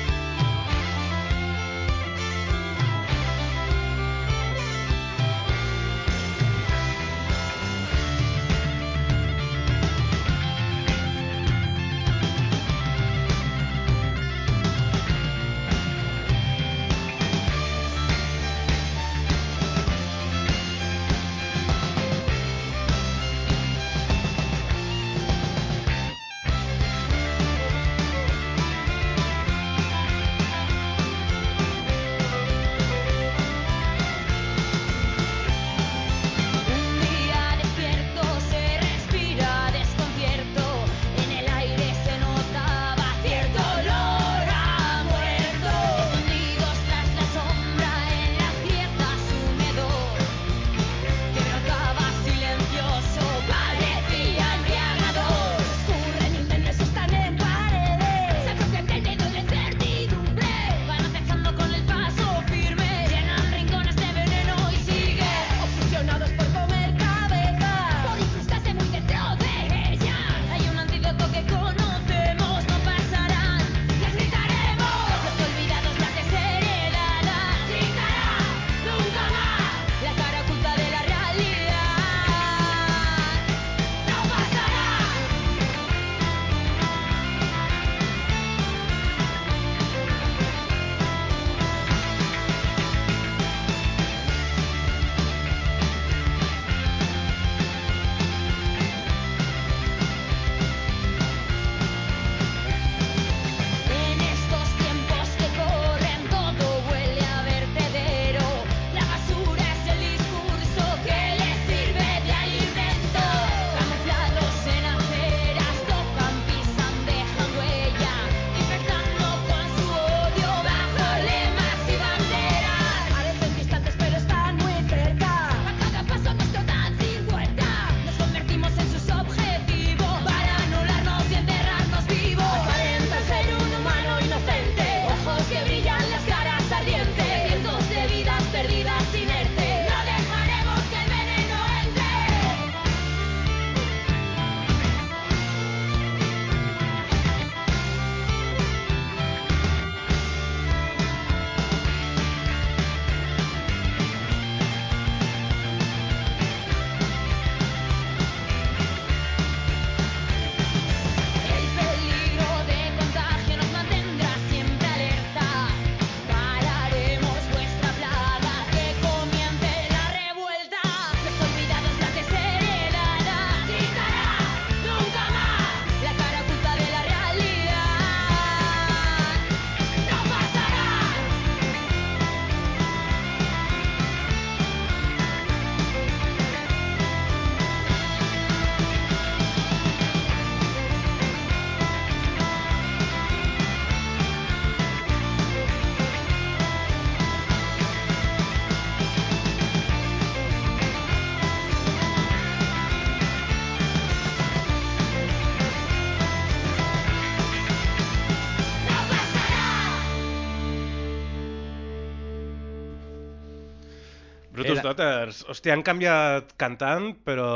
Daughters, hòstia, han canviat cantant, però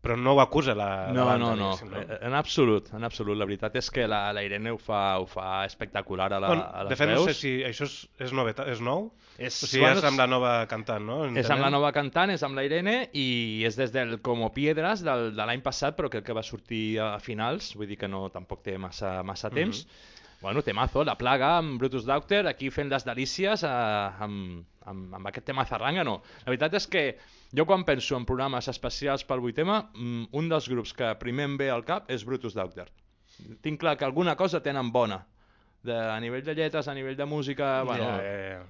però no ho acusa la, No, la banda, no, no, Eh, en absolut, en absolut. La veritat és que la, la Irene ho fa, ho fa espectacular a, la, Bueno, a les de fet, veus. no sé si això és, és, noveta, és nou. És- o sigui, bueno, és amb la nova cantant, no? És amb la Entenem? nova cantant, és amb la Irene i és des del Como Piedras del, de l'any passat, però crec que va sortir a finals, vull dir que no tampoc té massa, massa temps. Bueno, temazo, La Plaga, amb Brutus Doctor, aquí fent les delícies eh, amb, amb, amb aquest tema zarrangano. La veritat és que jo quan penso en programes especials pel 8M, mm, un dels grups que primer em ve al cap és Brutus Doctor. Tinc clar que alguna cosa tenen bona. De, a nivell de lletres, a nivell de música... Bueno, ja, ja.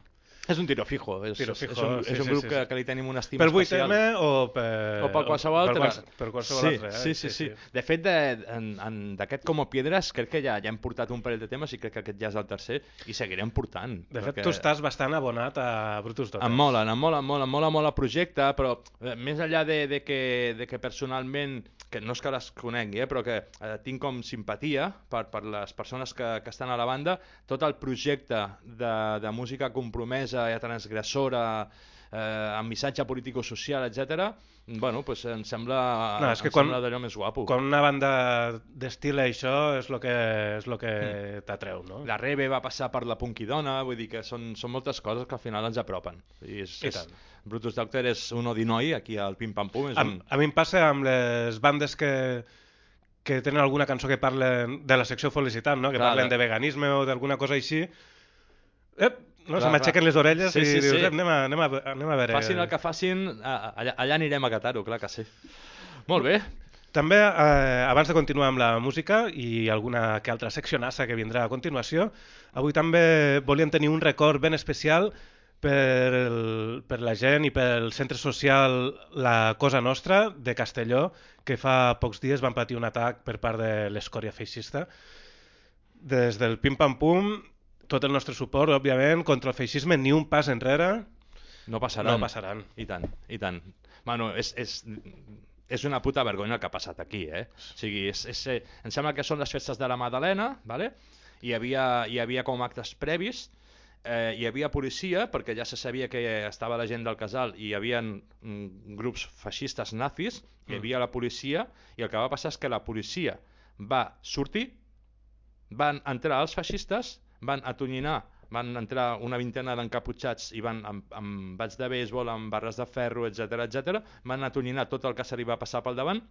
És un tiro fijo. És, Tiro fijo, és un, sí, és un sí, grup sí, que, sí. que li tenim una estima Per especial. 8M o per... O per qualsevol per, altre. quals- per qualsevol sí, altre, eh? sí, sí, sí, De fet, de- en- d'aquest Como Piedras crec que ja, ja hem portat un parell de temes i crec que aquest ja és el tercer i seguirem portant. De fet, tu estàs bastant abonat a Brutus Daughters. Em mola, em mola, em mola, em mola molt el projecte, però eh, més enllà de, de, que, de que personalment, que no és que les conegui, eh, però que eh, tinc com simpatia per, per les persones que, que estan a la banda, tot el projecte de, de música compromesa i transgressora, eh, amb missatge político-social, etc. bueno, pues em sembla, No, és que em quan, sembla d'allò més guapo. quan una banda d'estil això és el que, és lo que Mm. t'atreu, no? La Rebe va passar per la Punkidona, vull dir que són, són moltes coses que al final ens apropen. I, és, I és, tant. Brutus Doctor és un odinoi aquí al Pim Pam Pum. És A, un... a mi em passa amb les bandes que, que tenen alguna cançó que parlen de la secció felicitat, no? que Clar, parlen de- de veganisme o d'alguna cosa així. Ep, no, Clar, se m'aixequen les orelles Sí, i sí, dius, sí. "Ep, anem, a, anem, a, anem a veure... Facin el que facin, allà, allà anirem a catar-ho, clar que sí. Molt bé. També, eh, abans de continuar amb la música i alguna que altra seccionassa que vindrà a continuació, avui també volíem tenir un record ben especial per, el, per la gent i pel centre social La Cosa Nostra de Castelló, que fa pocs dies van patir un atac per part de l'escòria feixista. Des del Pim Pam Pum, tot el nostre suport, òbviament, contra el feixisme, ni un pas enrere. No passaran. No passaran. I tant, i tant. Bueno, és, és, és una puta vergonya el que ha passat aquí, eh? O sigui, és, és, eh, em sembla que són les festes de la Madalena, ¿vale? hi, havia, hi havia com actes previs, eh, hi havia policia, perquè ja se sabia que estava la gent del casal i hi havia mm, grups feixistes nazis, hi Mm. havia la policia, i el que va passar és que la policia va sortir, van entrar els feixistes, van atonyinar, van entrar una vintena d'encaputxats i van amb, amb bats de béisbol, amb barres de ferro, etc etc. van atonyinar tot el que se li va passar pel davant,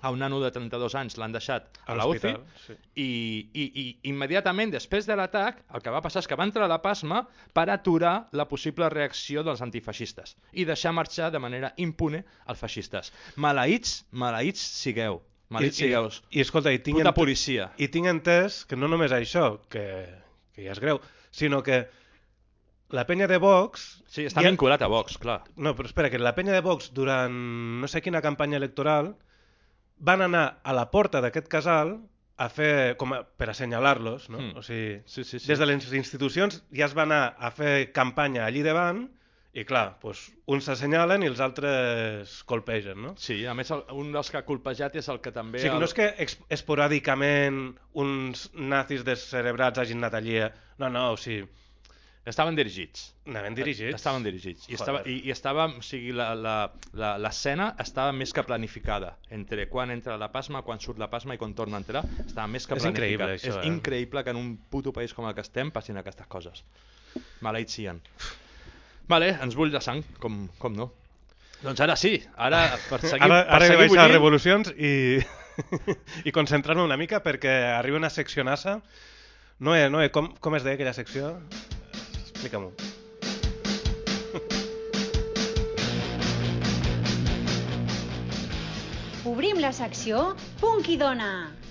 a un nano de 32 anys l'han deixat a, la UCI sí. i, i, i immediatament després de l'atac el que va passar és que va entrar la PASMA per aturar la possible reacció dels antifeixistes i deixar marxar de manera impune els feixistes. Maleïts, maleïts sigueu. Maleïts I, sigueu. i, i escolta, i tinc, Puta policia. I tinc entès que no només això, que, que ja és greu, sinó que la penya de Vox... Sí, està ja- vinculat a Vox, clar. No, però espera, que la penya de Vox, durant no sé quina campanya electoral, van anar a la porta d'aquest casal a fer, com a, per assenyalar-los, no? Mm. O sigui, Sí, sí, sí. des de les institucions ja es va anar a fer campanya allí davant i clar, doncs, uns s'assenyalen i els altres colpegen, no? Sí, a més el, un dels que ha colpejat és el que també... O sigui, el... no és que esporàdicament uns nazis descerebrats hagin anat allí... a- No, no, o sigui... Estaven dirigits. Anaven dirigits. Estaven dirigits. I Joder. estava, i, i estava, o sigui, la- la- la- l'escena estava més que planificada. Entre quan entra la pasma, quan surt la pasma i quan torna a entrar, estava més que És increïble, això, és eh? increïble que en un puto país com el que estem passin aquestes coses. Maleïts siguin. Vale, ens bull de sang, com, com no. Doncs ara sí, ara per seguir, ara, ara seguir baixar bullint, revolucions i, i concentrar-me una mica perquè arriba una seccionassa. Noé, Noé, com, com es deia aquella secció? Explica-m'ho. Obrim la secció Punk i Dona.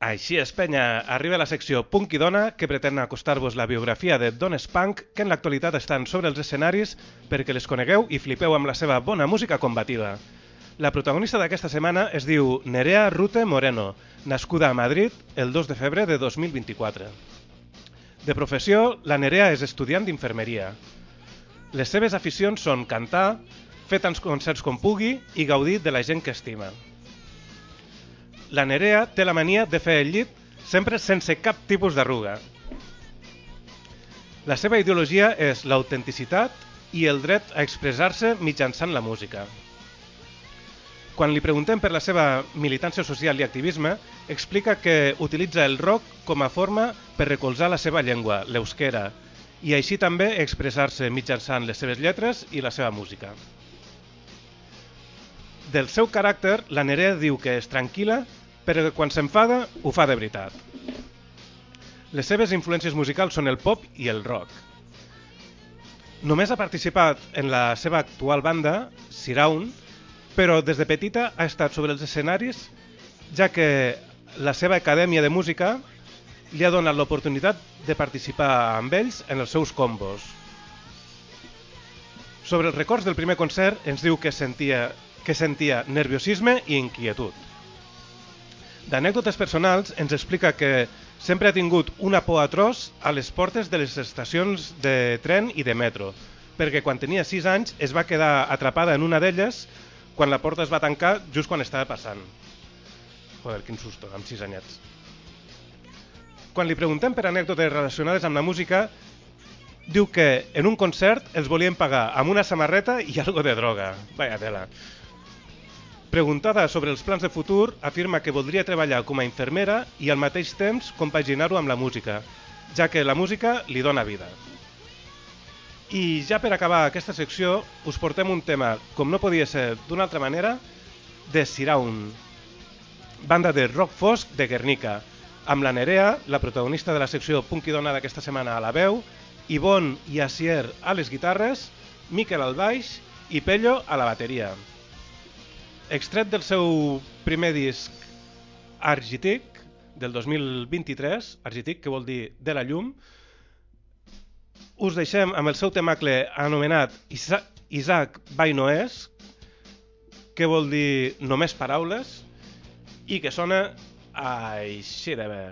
Així és, penya, arriba la secció Punk i Dona, que pretén acostar-vos la biografia de dones punk que en l'actualitat estan sobre els escenaris perquè les conegueu i flipeu amb la seva bona música combativa. La protagonista d'aquesta setmana es diu Nerea Rute Moreno, nascuda a Madrid el 2 de febrer de 2024. De professió, la Nerea és estudiant d'infermeria. Les seves aficions són cantar, fer tants concerts com pugui i gaudir de la gent que estima. La Nerea té la mania de fer el llit sempre sense cap tipus d'arruga. La seva ideologia és l'autenticitat i el dret a expressar-se mitjançant la música. Quan li preguntem per la seva militància social i activisme, explica que utilitza el rock com a forma per recolzar la seva llengua, l'euskera, i així també expressar-se mitjançant les seves lletres i la seva música. Del seu caràcter, la Nerea diu que és tranquil·la, però que quan s'enfada ho fa de veritat. Les seves influències musicals són el pop i el rock. Només ha participat en la seva actual banda, Siraun, però des de petita ha estat sobre els escenaris, ja que la seva acadèmia de música li ha donat l'oportunitat de participar amb ells en els seus combos. Sobre els records del primer concert ens diu que sentia, que sentia nerviosisme i inquietud. D'anècdotes personals ens explica que sempre ha tingut una por atroç a les portes de les estacions de tren i de metro, perquè quan tenia 6 anys es va quedar atrapada en una d'elles quan la porta es va tancar just quan estava passant. Joder, quin susto, amb 6 anyets. Quan li preguntem per anècdotes relacionades amb la música, diu que en un concert els volien pagar amb una samarreta i algo de droga. Vaya tela. Preguntada sobre els plans de futur, afirma que voldria treballar com a infermera i al mateix temps compaginar-ho amb la música, ja que la música li dona vida. I ja per acabar aquesta secció, us portem un tema, com no podia ser d'una altra manera, de Siraun, banda de rock fosc de Guernica, amb la Nerea, la protagonista de la secció Punk i Dona d'aquesta setmana a la veu, Ivonne i Asier a les guitarres, Miquel al baix i Pello a la bateria. Extret del seu primer disc Argitic, del 2023, Argitic, que vol dir de la llum, us deixem amb el seu temacle anomenat Isa Isaac Bainoès, que vol dir només paraules, i que sona així de bé.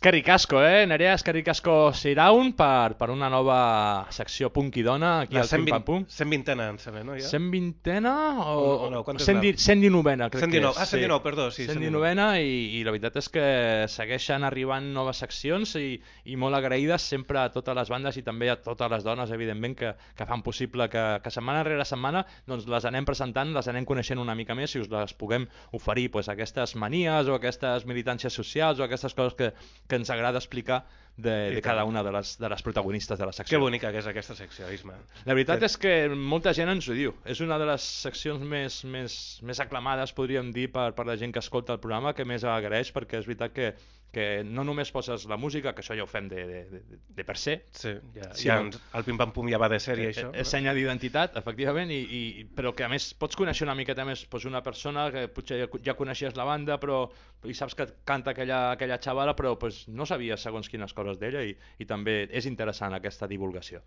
Eskerrik asko, eh? Nerea, eskerrik asko Siraun per, per una nova secció Punk i Dona aquí La al Pim Pam 120, Pum. 120 em sembla, no? Ja? 120a o, O- o no, quantes 110 119 crec 119, que és. ah, 119, perdó, sí, 119 i, i la veritat és que segueixen arribant noves seccions i, i molt agraïdes sempre a totes les bandes i també a totes les dones, evidentment, que, que fan possible que, que setmana rere setmana doncs, les anem presentant, les anem coneixent una mica més i us les puguem oferir pues, aquestes manies o aquestes militàncies socials o aquestes coses que, que ens agrada explicar de, de cada una de les, de les protagonistes de la secció. Que bonica que és aquesta secció, Isma. La veritat és que molta gent ens ho diu. És una de les seccions més, més, més aclamades, podríem dir, per, per la gent que escolta el programa, que més agraeix, perquè és veritat que, que no només poses la música, que això ja ho fem de, de, de, de per se, Sí, ja, Sí, ja no? ens, el pim-pam-pum ja va de sèrie, Eh, això. eh, És senya d'identitat, efectivament, i, i, però que a més pots conèixer una miqueta més doncs una persona que potser ja, ja coneixies la banda però, i saps que canta aquella, aquella xavala però pues, no sabies segons quines coses d'ella i, i també és interessant aquesta divulgació.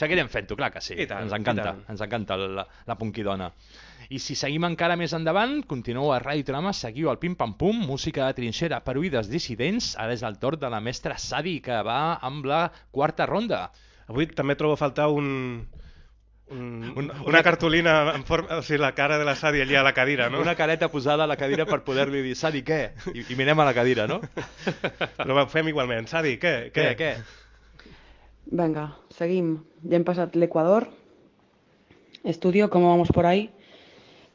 Seguirem fent-ho, clar que sí. Tant, ens encanta, ens encanta la, la punquidona. I si seguim encara més endavant, continueu a Ràdio Trama, seguiu el Pim Pam Pum, música de trinxera per oïdes dissidents. Ara és el torn de la mestra Sadi, que va amb la quarta ronda. Avui també trobo a faltar un, un, Un- una, cartolina en forma, o sigui, la cara de la Sadi allà a la cadira, no? Una careta posada a la cadira per poder-li dir, Sadi, què? I, I mirem a la cadira, no? Però ho fem igualment. Sadi, què? Què, què? Venga, seguim. Ja hem passat l'Equador. Estudio, ¿cómo vamos por ahí?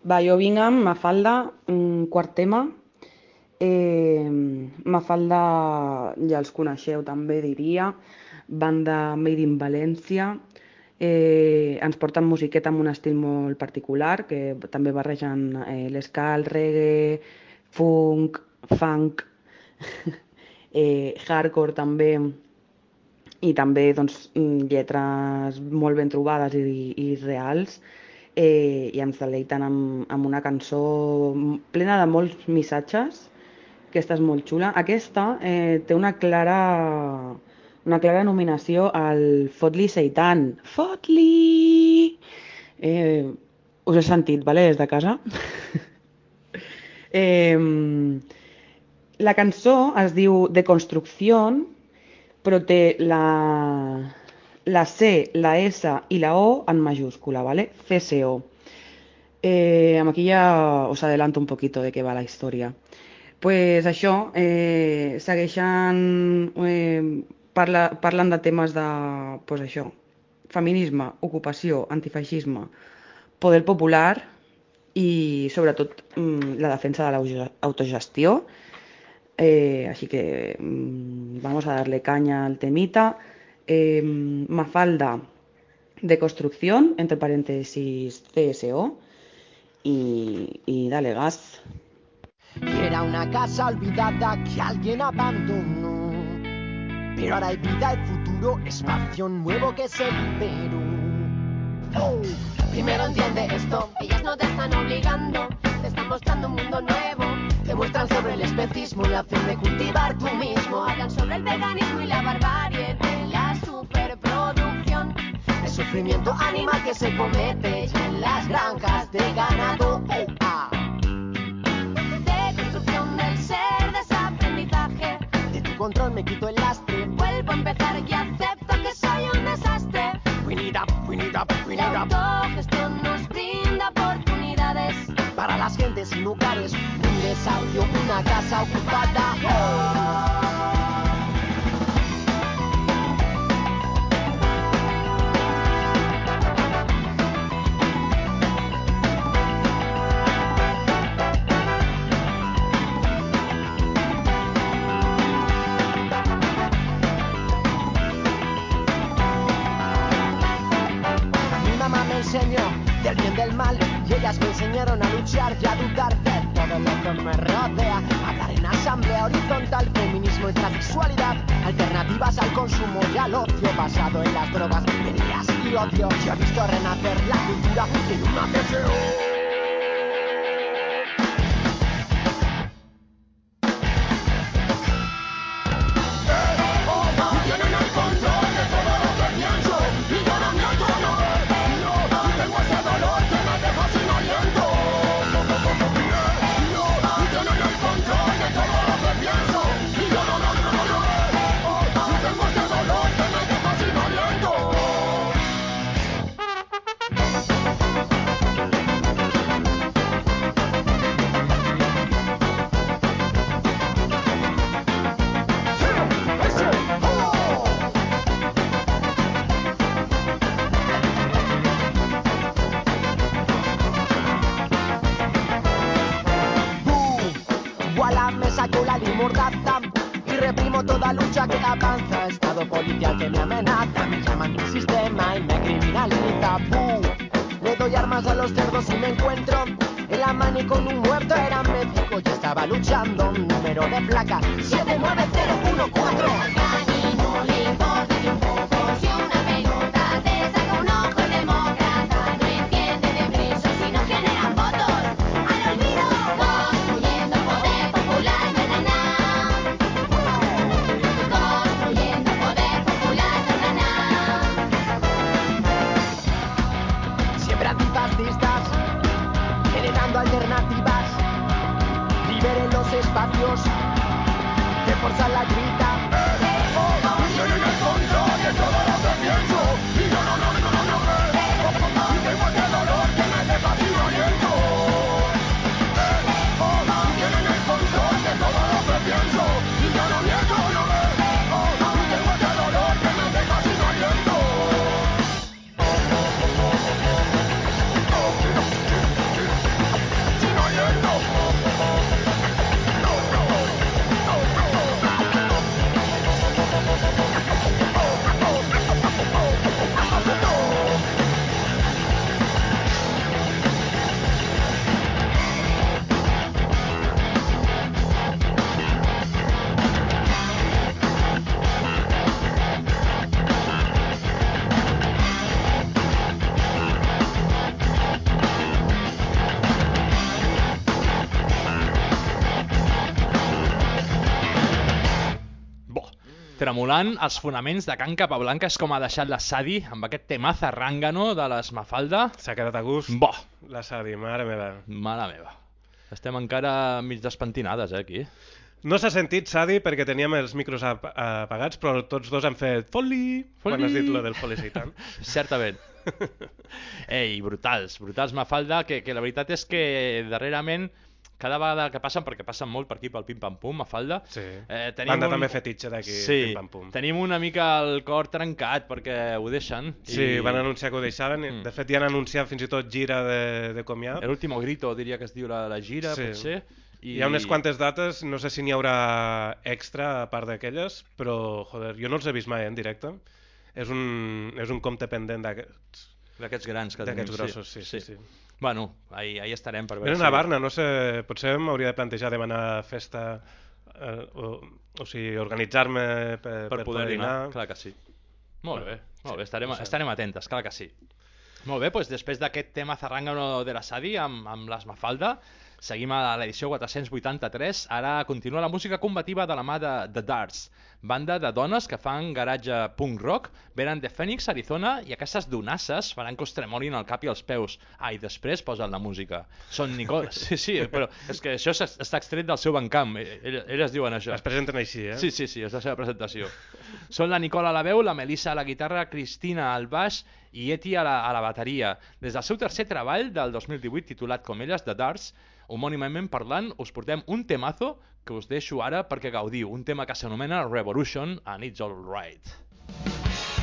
Va, jo vinc amb Mafalda, un quart tema. Eh, Mafalda ja els coneixeu també, diria. Banda Made in València. Eh, ens porten musiqueta amb un estil molt particular, que també barregen eh, l'esca, el reggae, funk, funk, eh, hardcore també, i també doncs, lletres molt ben trobades i, i reals eh, i ens deleiten amb, amb una cançó plena de molts missatges aquesta és molt xula. Aquesta eh, té una clara una clara nominació al Fot-li Seitan Fot-li eh, us he sentit, vale, des de casa eh, la cançó es diu Deconstrucción però té la, la C, la S i la O en majúscula, ¿vale? CCO. Eh, amb aquí ja us adelanto un poquito de què va la història. Pues això, eh, segueixen eh, parla, parlen de temes de, pues això, feminisme, ocupació, antifeixisme, poder popular i sobretot mm, la defensa de l'autogestió. Eh, así que mm, vamos a darle caña al temita. Eh, Mafalda de construcción, entre paréntesis CSO. Y, y dale gas. Era una casa olvidada que alguien abandonó. Pero ahora hay vida, hay futuro, espacio nuevo que se liberó. Oh, Primero entiende esto, Ellas no te están obligando, te están mostrando un mundo nuevo. te muestran sobre el especismo y la opción de cultivar tú mismo. Hablan sobre el veganismo y la barbarie de la superproducción. El sufrimiento animal que se comete en las granjas de ganado. Oh, ah. Deconstrucción del ser, desaprendizaje. De tu control me quito el lastre. Vuelvo a empezar y acepto que soy un desastre. We need up, we need up, we need up. autogestión nos brinda oportunidades. Para las gentes sin hogares, un desahucio, una casa ocupada. Mi del mal y ellas me enseñaron a luchar y a dudar de todo lo que me rodea. Hablar en asamblea horizontal, feminismo y transexualidad, alternativas al consumo y al ocio basado en las drogas, peleas y odio. Yo he visto renacer la cultura en una TCO. Tremolant els fonaments de Can Capablanca és com ha deixat la Sadi amb aquest tema zarrangano de les Mafalda. S'ha quedat a gust. Bo. La Sadi, mare meva. Mare meva. Estem encara mig despentinades, eh, aquí. No s'ha sentit, Sadi, perquè teníem els micros ap apagats, però tots dos han fet foli, quan has dit lo del foli seitan. Certament. Ei, brutals, brutals Mafalda, que, que la veritat és que darrerament cada vegada que passen, perquè passen molt per aquí pel Pim Pam Pum, Mafalda, Sí. eh, Banda també fetitxe d'aquí, sí, Pim Pam Pum. tenim una mica el cor trencat perquè ho deixen. Sí, van anunciar que ho deixaven. Mm. De fet, ja han anunciat fins i tot gira de, de comiat. El último grito diria que es diu la, la gira, Sí. potser. I... Hi ha unes quantes dates, no sé si n'hi haurà extra a part d'aquelles, però, joder, jo no els he vist mai en directe. És un, és un compte pendent d'aquests. D'aquests grans que tenim, D'aquests grossos, sí, sí. sí. Bueno, ahí, ahí estarem per veure Venen a Barna, no sé, potser m'hauria de plantejar demanar festa, eh, o, o sigui, organitzar-me per, per, poder dinar. anar. Clar que sí. Molt bé, molt bé, estarem, estarem atentes, clar que sí. Molt bé, doncs després d'aquest tema zarrangano de la Sadi amb, amb les Mafalda, seguim a l'edició 483. Ara continua la música combativa de la mà de The Darts, banda de dones que fan garatge punk rock, venen de Phoenix, Arizona, i aquestes donasses faran que us tremolin el cap i els peus. Ah, i després posen la música. Són Nicole... Sí, sí, però és que això està extret del seu bancamp. Elles, elles diuen això. Es presenten així, eh? Sí, sí, sí, és la seva presentació. Són la Nicola a la veu, la Melissa a la guitarra, Cristina al baix i Eti a la, a la bateria. Des del seu tercer treball del 2018, titulat com elles, The Darts, homònimament parlant, us portem un temazo que us deixo ara perquè gaudiu, un tema que s'anomena Revolution and It's All Right.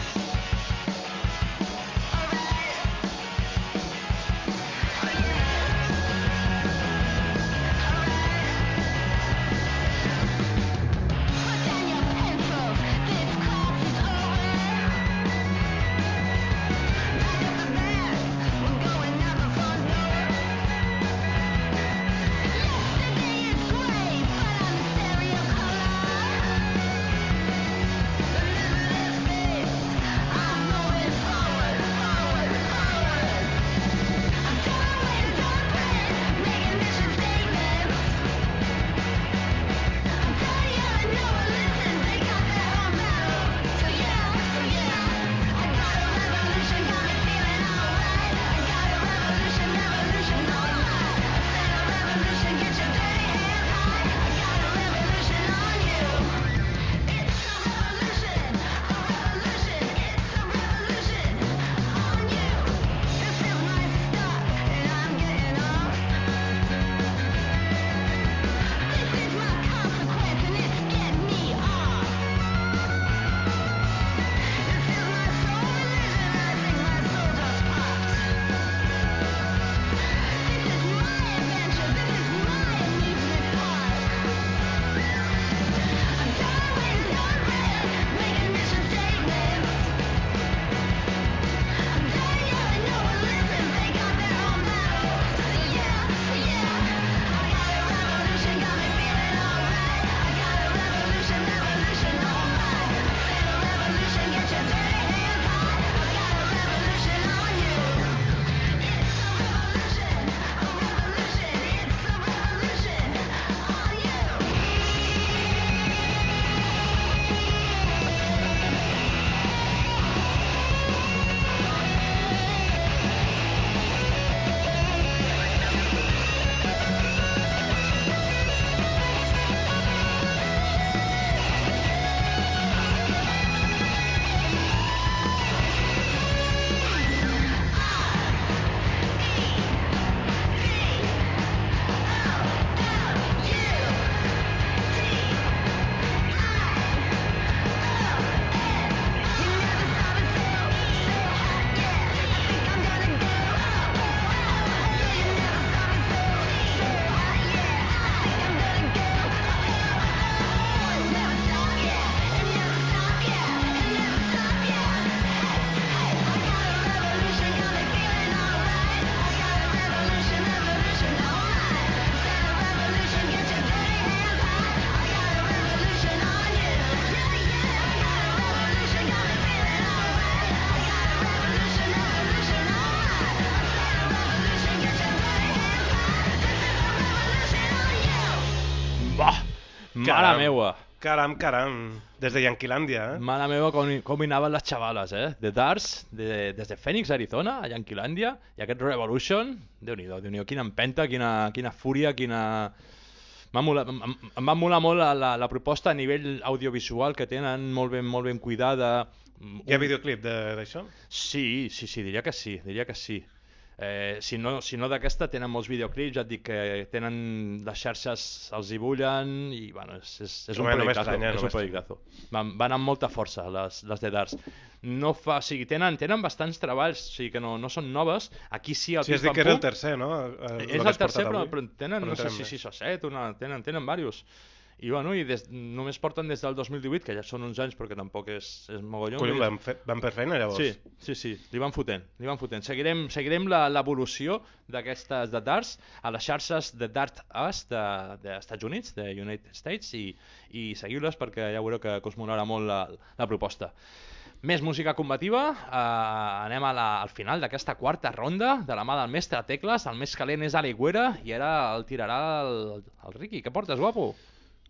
Mare Caram. meua. Caram, caram. Des de Yanquilàndia, eh? Mare meva, com, com hi anaven les xavales, eh? De Darts, de, des de Phoenix, Arizona, a Yanquilàndia, i aquest Revolution, Déu-n'hi-do, déu nhi quina empenta, quina, quina fúria, quina... Molat, em, va molar molt la, la, la proposta a nivell audiovisual que tenen, molt ben, molt ben cuidada. Hi ha videoclip de- d'això? Sí, sí, sí, diria que sí, diria que sí. Eh, si no, si no d'aquesta tenen molts videoclips, ja et dic que tenen les xarxes els hi bullen i bueno, és, és, és un Home, no és un. Van, van amb molta força les, les de Darts. No fa, o sigui, tenen, tenen bastants treballs, o sigui que no, no són noves. Aquí sí, el Sí, dit Pam que era el tercer, no? El- el és el tercer, però, però tenen, Però no sé tenen si. 6 o 7, una, tenen, tenen diversos. I bueno, i des, només porten des del 2018, que ja són uns anys perquè tampoc és, és mogollon. Collons, van, fer, van per feina, llavors. Sí, sí, sí, li van fotent, li van fotent. Seguirem, seguirem l'evolució d'aquestes de darts a les xarxes de Dart Us dels de, Estats Units, de United States, i, i seguiu-les perquè ja veureu que, que us molarà molt la, la proposta. Més música combativa, eh, anem a la, al final d'aquesta quarta ronda de la mà del mestre Tecles, el més calent és Aligüera i ara el tirarà el, el Ricky. Què portes, guapo?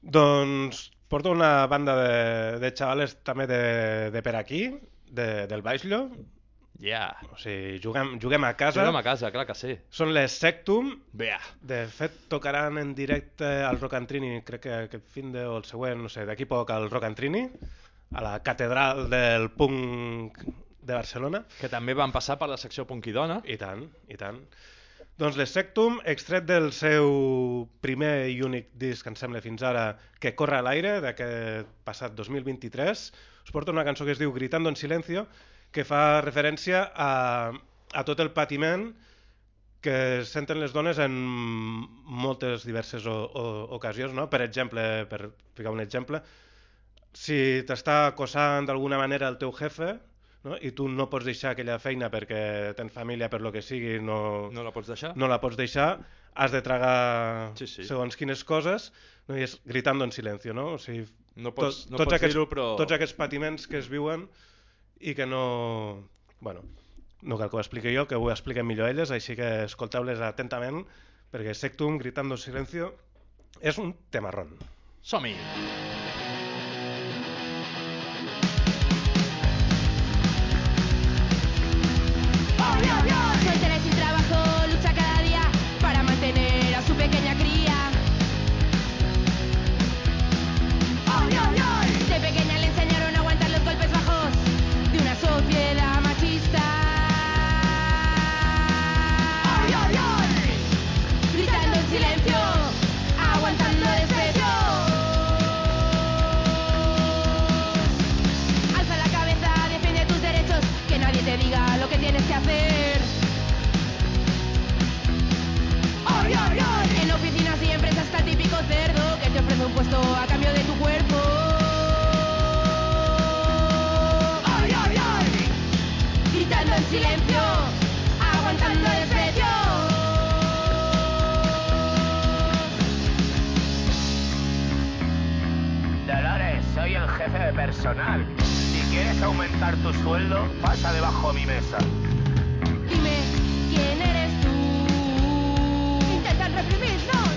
Doncs porto una banda de, de xavales també de, de per aquí, de, del Baixllo. Yeah. O sigui, juguem, juguem a casa. Juguem a casa, clar que sí. Són les Sectum. Bea. De fet, tocaran en directe al Rock and Trini, crec que aquest fin de o el següent, no sé, d'aquí poc al Rock and Trini, a la catedral del punk de Barcelona. Que també van passar per la secció Punkidona. I tant, i tant. Doncs les Sectum, extret del seu primer i únic disc, em sembla fins ara, que corre a l'aire, d'aquest passat 2023, us porto una cançó que es diu Gritando en silencio, que fa referència a, a tot el patiment que senten les dones en moltes diverses o, o, ocasions, no? Per exemple, per ficar un exemple, si t'està acosant d'alguna manera el teu jefe, no? i tu no pots deixar aquella feina perquè tens família, per lo que sigui, no, No la pots deixar? no la pots deixar, has de tragar Sí, sí. segons quines coses, no? i és gritando en silencio, no? O sigui, No pots- no tots, pots aquests, però- tots aquests patiments que es viuen i que no... Bueno, no cal que ho expliqui jo, que ho expliquen millor elles, així que escolteu-les atentament, perquè Sectum, gritando en silencio, és un temarrón. Som-hi! Soltera un puesto a cambio de tu cuerpo. Gritando en silencio, aguantando desprecio. Dolores, soy el jefe de personal. Si quieres aumentar tu sueldo, pasa debajo de mi mesa. Dime, ¿quién eres tú? Intentan reprimirnos.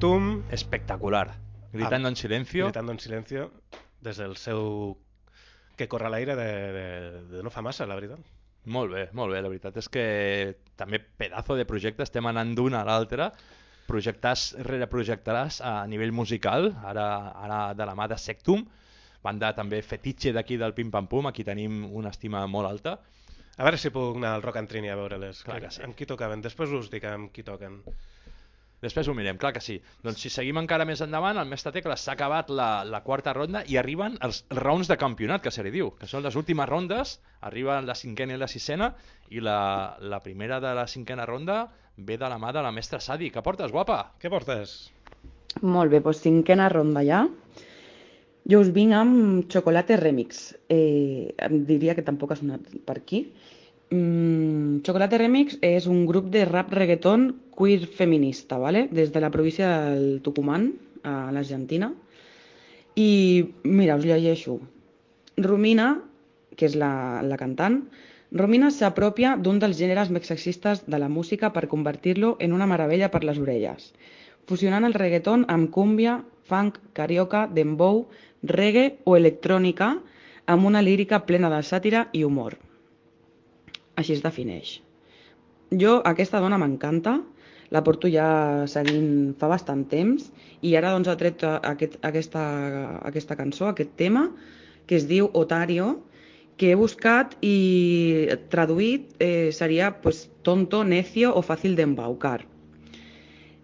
Sectum... Espectacular. Gritando en silencio. Gritando en silencio, des del seu que corre a l'aire de, de, de no fa massa, la veritat. Molt bé, molt bé. La veritat és que també pedazo de projecte, estem anant d'una a l'altra. projectaràs, reprojectaràs a nivell musical, ara, ara de la mà de Sectum, banda també fetitxe d'aquí del Pim Pam Pum, aquí tenim una estima molt alta. A veure si puc anar al Rock and Trini a veure-les. Sí. Amb qui tocaven. Després us dic amb qui toquen. Després ho mirem, clar que sí. Doncs si seguim encara més endavant, al Mestre Tecles s'ha acabat la, la quarta ronda i arriben els rounds de campionat, que se li diu, que són les últimes rondes, arriben la cinquena i la sisena, i la, la primera de la cinquena ronda ve de la mà de la mestra Sadi. Què portes, guapa? Què portes? Molt bé, doncs cinquena ronda ja. Jo us vinc amb Chocolate Remix. Eh, diria que tampoc ha sonat per aquí. Mm, Chocolate Remix és un grup de rap reggaeton queer feminista, ¿vale? des de la província del Tucumán, a l'Argentina. I mira, us llegeixo. Romina, que és la, la cantant, Romina s'apropia d'un dels gèneres més sexistes de la música per convertir-lo en una meravella per les orelles, fusionant el reggaeton amb cúmbia, funk, carioca, dembow, reggae o electrònica amb una lírica plena de sàtira i humor. Així es defineix. Jo, aquesta dona m'encanta, la porto ja seguint fa bastant temps i ara doncs ha tret aquest, aquesta, aquesta cançó, aquest tema, que es diu Otario, que he buscat i traduït eh, seria pues, tonto, necio o fàcil d'embaucar.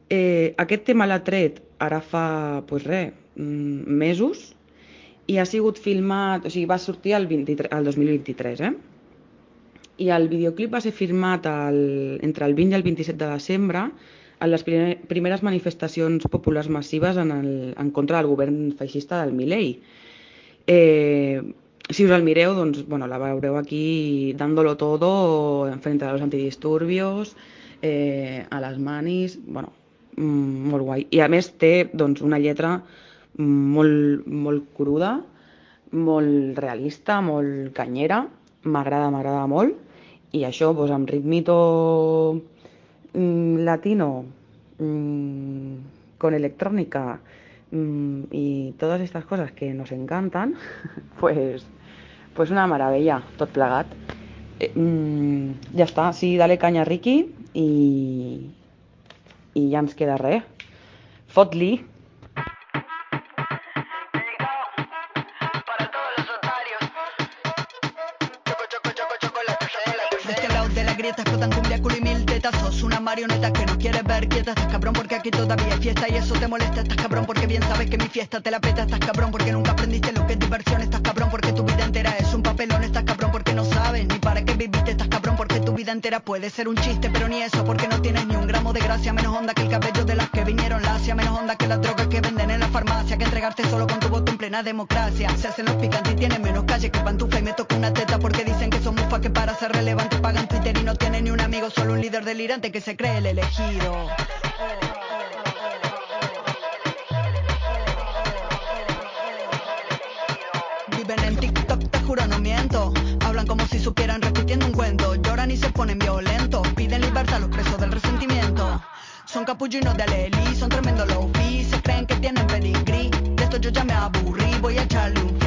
Eh, aquest tema l'ha tret ara fa pues, res, mesos i ha sigut filmat, o sigui, va sortir el, 23, el 2023, eh? I el videoclip va ser filmat el, entre el 20 i el 27 de desembre en les primer, primeres manifestacions populars massives en, el, en contra del govern feixista del Milei. Eh, si us el mireu, doncs, bueno, la veureu aquí dándolo todo frente a los antidisturbios, eh, a les manis, bueno, mm, molt guai. I a més té doncs, una lletra molt, molt cruda, molt realista, molt canyera, m'agrada, m'agrada molt, i això doncs, amb ritmito mm, latino, mm, con electrónica mm, y todas estas cosas que nos encantan, pues, pues una meravella, tot plegat. Eh, mm, ja sí, dale canya Ricky i, i ja ens queda res. Fot-li! Que no quieres ver quieta. Estás cabrón porque aquí todavía hay fiesta Y eso te molesta, estás cabrón porque bien sabes que mi fiesta te la peta. Estás cabrón porque nunca aprendiste lo que es diversión. Estás cabrón porque tu vida entera es un papelón. Estás cabrón porque no sabes ni para qué viviste. Estás cabrón porque tu vida entera puede ser un chiste Pero ni eso porque no tienes ni un gramo de gracia. Menos onda que el cabello de las que vinieron lacia Menos onda que las drogas que venden en la farmacia. Que entregarte solo con tu voto en plena democracia. Se hacen los picantes y tienen menos calle que pantufa Y me toca una teta porque dicen mufa Que para ser relevante pagan Twitter y no tienen ni un amigo Solo un líder delirante que se cree el elegido. Viven en TikTok, te juro no miento. Hablan como si supieran repitiendo un cuento. Lloran y se ponen violentos. Piden libertad a los presos del resentimiento. Son capullinos de Aleli, son tremendo low Se creen que tienen pedigrí. De esto yo ya me aburrí, voy a echarle un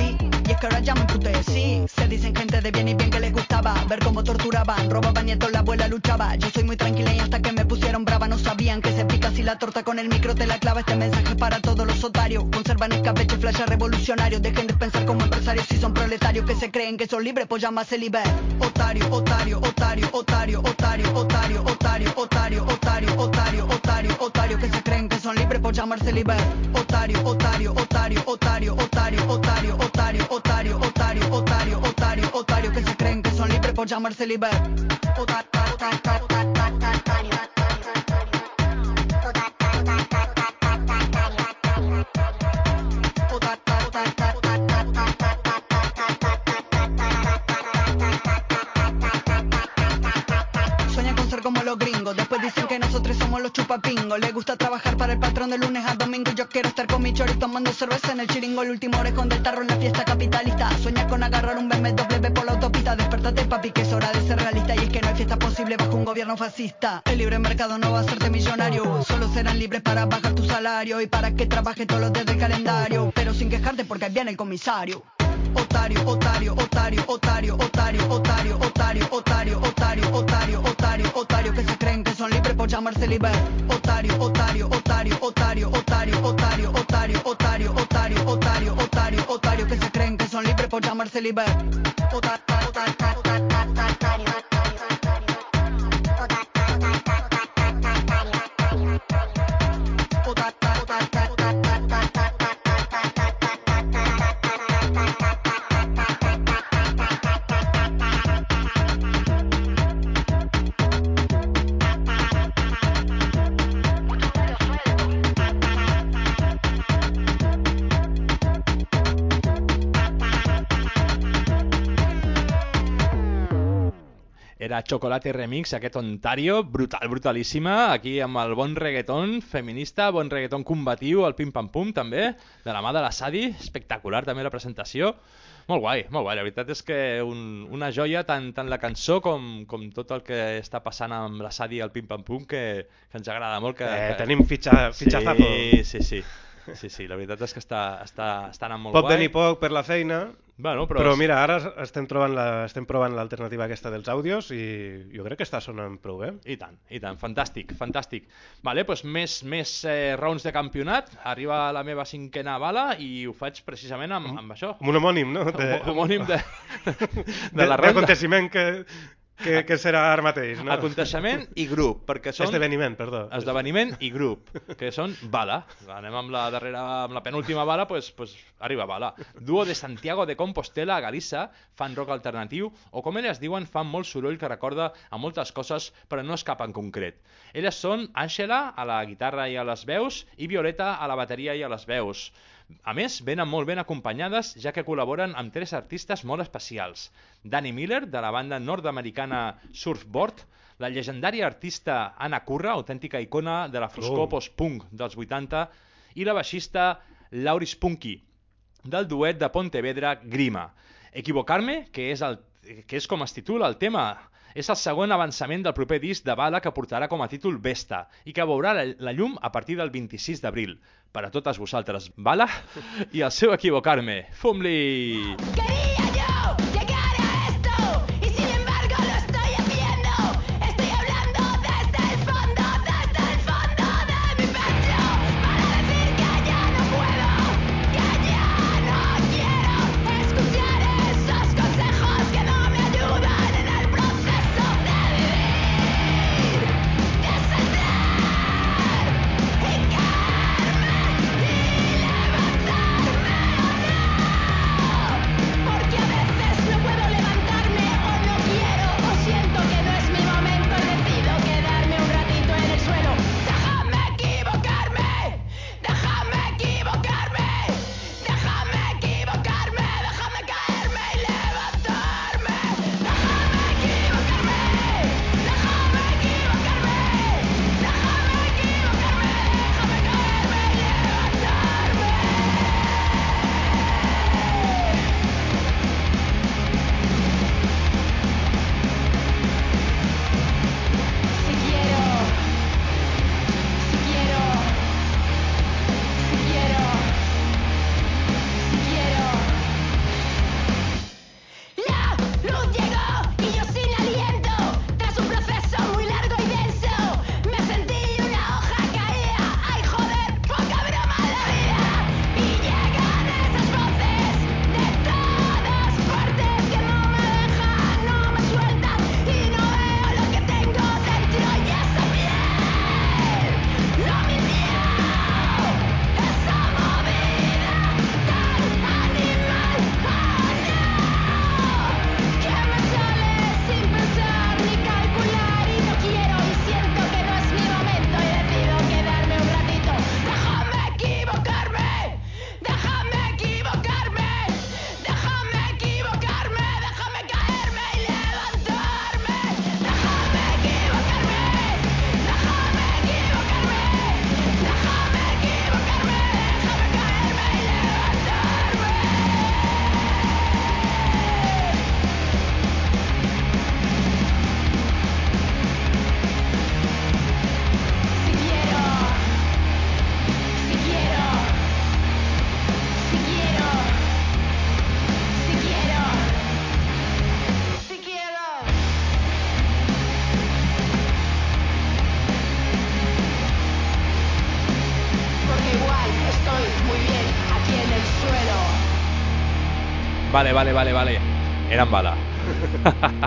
ahora ya me emputecí Se dicen gente de bien y bien que les gustaba Ver cómo torturaban, robaban nietos, la abuela luchaba Yo soy muy tranquila y hasta que me pusieron brava No sabían que se pica si la torta con el micro te la clava Este mensaje para todos los otarios Conservan escabeche, flash revolucionario Dejen de pensar como empresarios si son proletarios Que se creen que son libres, pues llamarse liber Otario, otario, otario, otario, otario, otario, otario, otario, otario, otario, otario, otario Que se creen que son libres, por llamarse liber otario, otario, otario, otario, otario, otario, otario, otario, otario, otario, Que se creen que son libres, por llamarse liber Sueñan con ser como los gringos, después dicen que nosotros somos los chupapingos. Les gusta trabajar para el patrón de lunes a. Yo quiero estar con mi chori tomando cerveza en el chiringo. El último orejón del tarro en la fiesta capitalista. Sueña con agarrar un BMW por la autopista. Despertate, papi, que es hora de ser realista. Y es que no hay fiesta posible bajo un gobierno fascista. El libre mercado no va a hacerte millonario. Solo serán libres para bajar tu salario y para que trabajes todos los días del calendario. Pero sin quejarte porque viene el comisario. Otario, otario, otario, otario, otario, otario, otario, otario, otario, otario, otario, otario, que se creen llamarse liber. Otario, otario, otario, otario, otario, otario, otario, otario, otario, otario, otario, otario, que se creen que son libres por llamarse liber. Otario, otario, Era Chocolate Remix, aquest Ontario, brutal, brutalíssima, aquí amb el bon reggaeton feminista, bon reggaeton combatiu, el pim-pam-pum també, de la mà de la Sadi, espectacular també la presentació, molt guai, molt guai, la veritat és que un, una joia tant, tant la cançó com, com tot el que està passant amb la Sadi i el pim-pam-pum que, que ens agrada molt. Que, Eh, que... tenim fitxa- fitxazazo. Sí, sí, sí. Sí, sí, la veritat és que està, està, està anant molt Pot guai. venir poc per la feina, Bueno, però però mira, ara estem, trobant la, estem provant l'alternativa aquesta dels àudios i jo crec que està sonant prou bé. I tant, i tant, fantàstic, fantàstic. Vale, doncs més, més eh, rounds de campionat, arriba la meva cinquena bala i ho faig precisament amb, amb això. Amb un homònim, no? De, homònim de, de, la de ronda. aconteciment que, que, que serà ara mateix, no? Aconteixement i grup, perquè són... Esdeveniment, perdó. Esdeveniment i grup, que són bala. Anem amb la darrera, amb la penúltima bala, pues, pues arriba bala. Duo de Santiago de Compostela a Galissa fan rock alternatiu, o com elles diuen, fan molt soroll que recorda a moltes coses, però no és cap en concret. Elles són Àngela a la guitarra i a les veus i Violeta a la bateria i a les veus. A més, venen molt ben acompanyades, ja que col·laboren amb tres artistes molt especials. Danny Miller, de la banda nord-americana Surfboard, la llegendària artista Anna Curra, autèntica icona de la foscor Oh. post-punk dels 80, i la baixista Lauris Punky, del duet de Pontevedra Grima. Equivocar-me, que és, el, que és com es titula el tema, és el segon avançament del proper disc de Bala que portarà com a títol Vesta i que veurà la, la llum a partir del 26 d'abril. Per a totes vosaltres, Bala i el seu Equivocar-me. Fum-li! Vale, vale, vale, vale. Eren bala.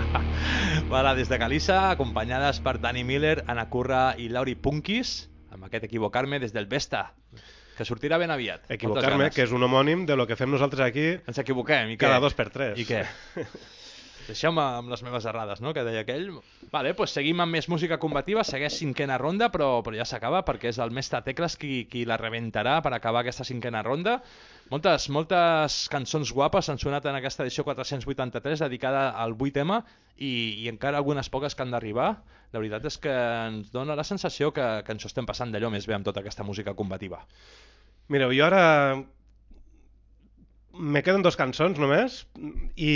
bala des de Galissa, acompanyades per Dani Miller, Ana Curra i Lauri Punkis, amb aquest equivocar-me des del Vesta, que sortirà ben aviat. Equivocar-me, que és un homònim de lo que fem nosaltres aquí Ens equivoquem, i cada què? dos per tres. I què? Deixeu-me amb les meves errades, no?, que deia aquell. Vale, doncs seguim amb més música combativa, segueix cinquena ronda, però, però ja s'acaba perquè és el mestre Tecles qui, qui la rebentarà per acabar aquesta cinquena ronda. Moltes, moltes cançons guapes han sonat en aquesta edició 483 dedicada al 8 tema i, i encara algunes poques que han d'arribar. La veritat és que ens dona la sensació que, que ens ho estem passant d'allò més bé amb tota aquesta música combativa. Mireu, jo ara me queden dos cançons només i,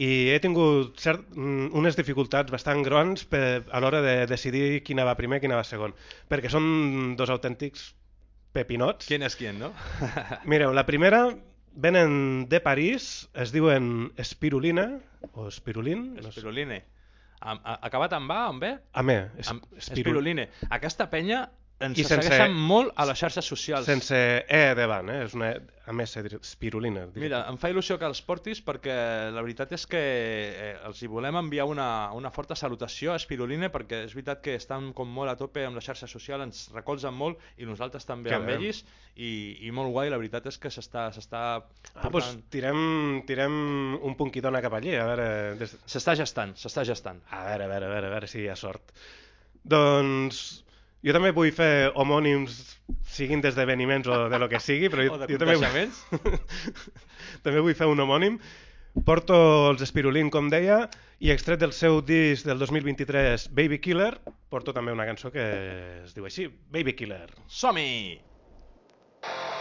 i he tingut cert, mm, unes dificultats bastant grans per, a l'hora de decidir quina va primer i quina va segon, perquè són dos autèntics pepinots. Qui és qui, no? Mireu, la primera venen de París, es diuen Spirulina, o Spirulin, no sé. Spiruline. Am- a- Acabat amb A, amb B? Amb E, es- Amb Spiru- Spiruline. Aquesta penya ens I sense- segueixen molt a les xarxes socials. Sense E davant, eh? és una, a més, Spirulina. Mira, em fa il·lusió que els portis perquè la veritat és que eh, els hi volem enviar una, una forta salutació a Spiruline perquè és veritat que estan com molt a tope amb la xarxa social, ens recolzen molt i nosaltres també Que amb bé. ells i, i molt guai, la veritat és que s'està s'està Ah, doncs tirem, tirem un punquidona cap allí, a veure... Des... S'està gestant, s'està gestant. A veure, a veure, a veure, a veure si hi ha sort. Doncs jo també vull fer homònims siguin d'esdeveniments o de lo que sigui, però jo, jo també, contagiaments. també vull fer un homònim. Porto els Spirulin, com deia, i extret del seu disc del 2023, Baby Killer, porto també una cançó que es diu així, Baby Killer. Som-hi! Oh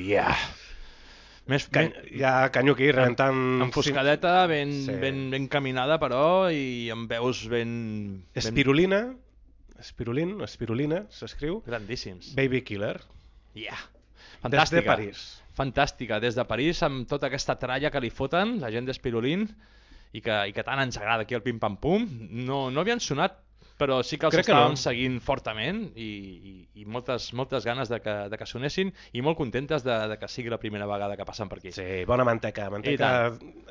yeah! Més, Cany, ja canyo aquí, rebentant... Enfoscadeta, ben, Sí. ben, ben caminada, però, i amb veus ben... ben... Espirulina, espirulin, espirulina, s'escriu. Grandíssims. Baby Killer. Yeah. Fantàstica. Des de París. Fantàstica, des de París, amb tota aquesta tralla que li foten, la gent d'Espirulín, i que, i que tant ens agrada aquí el Pim Pam Pum. No, no havien sonat, però sí que els Crec que estàvem no. seguint fortament i, i, i moltes, moltes ganes de que, de que sonessin i molt contentes de, de que sigui la primera vegada que passen per aquí. Sí, bona manteca. Manteca.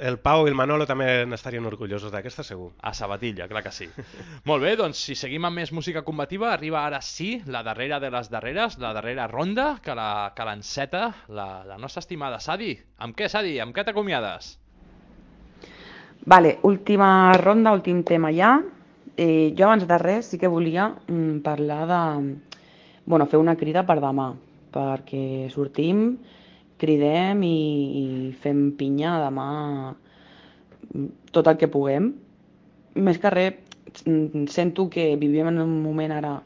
El Pau i el Manolo també n'estarien orgullosos d'aquesta, segur. A Sabatilla, clar que sí. Molt bé, doncs si seguim amb més música combativa, arriba ara sí la darrera de les darreres, la darrera ronda, que la que l'enceta la, la nostra estimada Sadi. Amb què, Sadi? Amb què t'acomiades? Vale, última ronda, últim tema ja. Eh, jo abans de res sí que volia mm, parlar de... Bueno, fer una crida per demà, perquè sortim, cridem i, i fem pinya demà mm, tot el que puguem. Més que res, mm, sento que vivim en un moment ara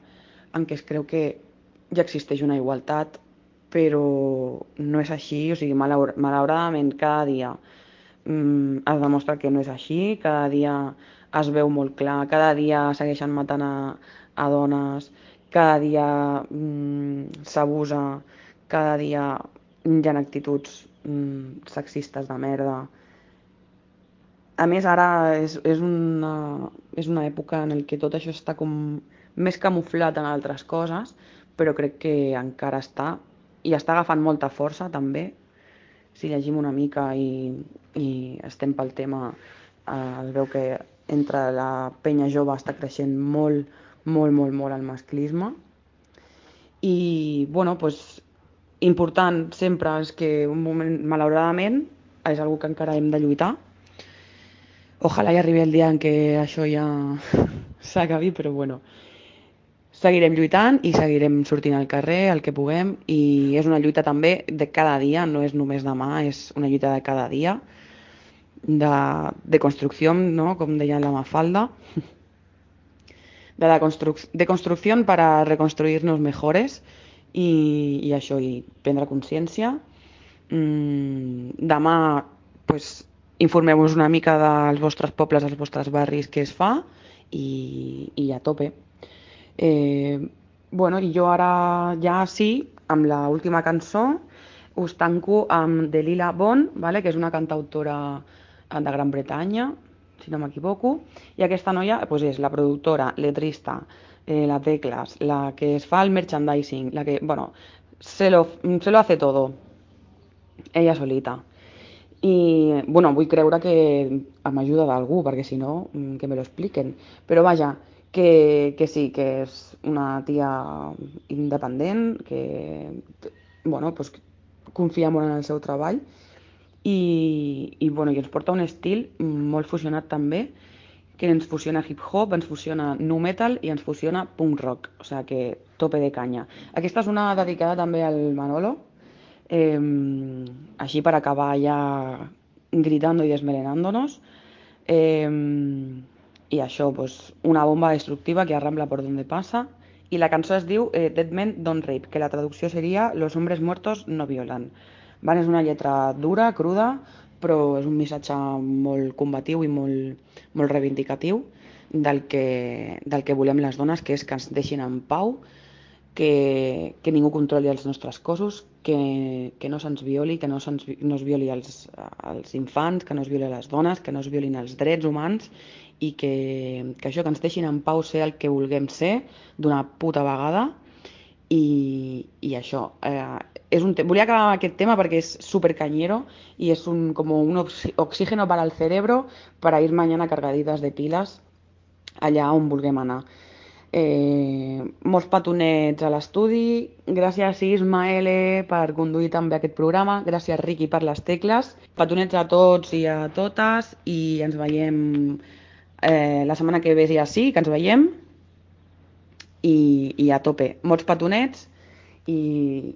en què es creu que ja existeix una igualtat, però no és així, o sigui, malaur malauradament cada dia mm, es demostra que no és així, cada dia es veu molt clar, cada dia segueixen matant a, a dones, cada dia mm, s'abusa, cada dia hi ha actituds mm, sexistes de merda. A més, ara és, és, una, és una època en que tot això està com més camuflat en altres coses, però crec que encara està, i està agafant molta força també, si llegim una mica i, i estem pel tema, eh, es veu que entre la penya jove està creixent molt, molt, molt, molt el masclisme. I, bueno, pues, important sempre és que un moment, malauradament, és algo que encara hem de lluitar. Ojalà hi arribi el dia en què això ja s'acabi, però bueno, seguirem lluitant i seguirem sortint al carrer el que puguem i és una lluita també de cada dia, no és només demà, és una lluita de cada dia de, de construcció, ¿no? com deia la Mafalda, de, la construc de construcció para reconstruirnos mejores i, i això, i prendre consciència. Mm, demà pues, informeu-vos una mica dels vostres pobles, dels vostres barris, què es fa i, i a tope. Eh, bueno, i jo ara ja sí, amb la última cançó, us tanco amb Delila Bon, vale? que és una cantautora de Gran Bretanya, si no m'equivoco, i aquesta noia pues, és la productora, letrista, eh, la Teclas, la que es fa el merchandising, la que, bueno, se lo, se lo hace todo, ella solita. I, bueno, vull creure que amb ajuda d'algú, perquè si no, mm, que me lo expliquen. Però vaja, que, que sí, que és una tia independent, que, bueno, pues, confia molt en el seu treball i, i, bueno, i ens porta un estil molt fusionat també, que ens fusiona hip-hop, ens fusiona nu metal i ens fusiona punk rock, o sigui que tope de canya. Aquesta és una dedicada també al Manolo, eh, així per acabar ja gritando y desmelenándonos. Eh, I això, pues, una bomba destructiva que arrambla por donde pasa. I la cançó es diu eh, Dead Men Don't Rape, que la traducció seria Los hombres muertos no violan. Van, és una lletra dura, cruda, però és un missatge molt combatiu i molt, molt reivindicatiu del que, del que volem les dones, que és que ens deixin en pau, que, que ningú controli els nostres cossos, que, que no se'ns violi, que no, se'ns, no es violi els, els infants, que no es violi les dones, que no es violin els drets humans i que, que això, que ens deixin en pau ser el que vulguem ser d'una puta vegada i, i això. Eh, és un volia acabar amb aquest tema perquè és super cañero y es un, como un oxi oxígeno para el cerebro para ir mañana cargaditas de pilas allà on vulguem anar. Eh, molts petonets a l'estudi, gràcies Ismaele per conduir també aquest programa, gràcies Riqui per les tecles, petonets a tots i a totes i ens veiem eh, la setmana que ve ja sí, que ens veiem. I, i a tope, molts petonets i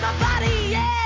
my body, yeah.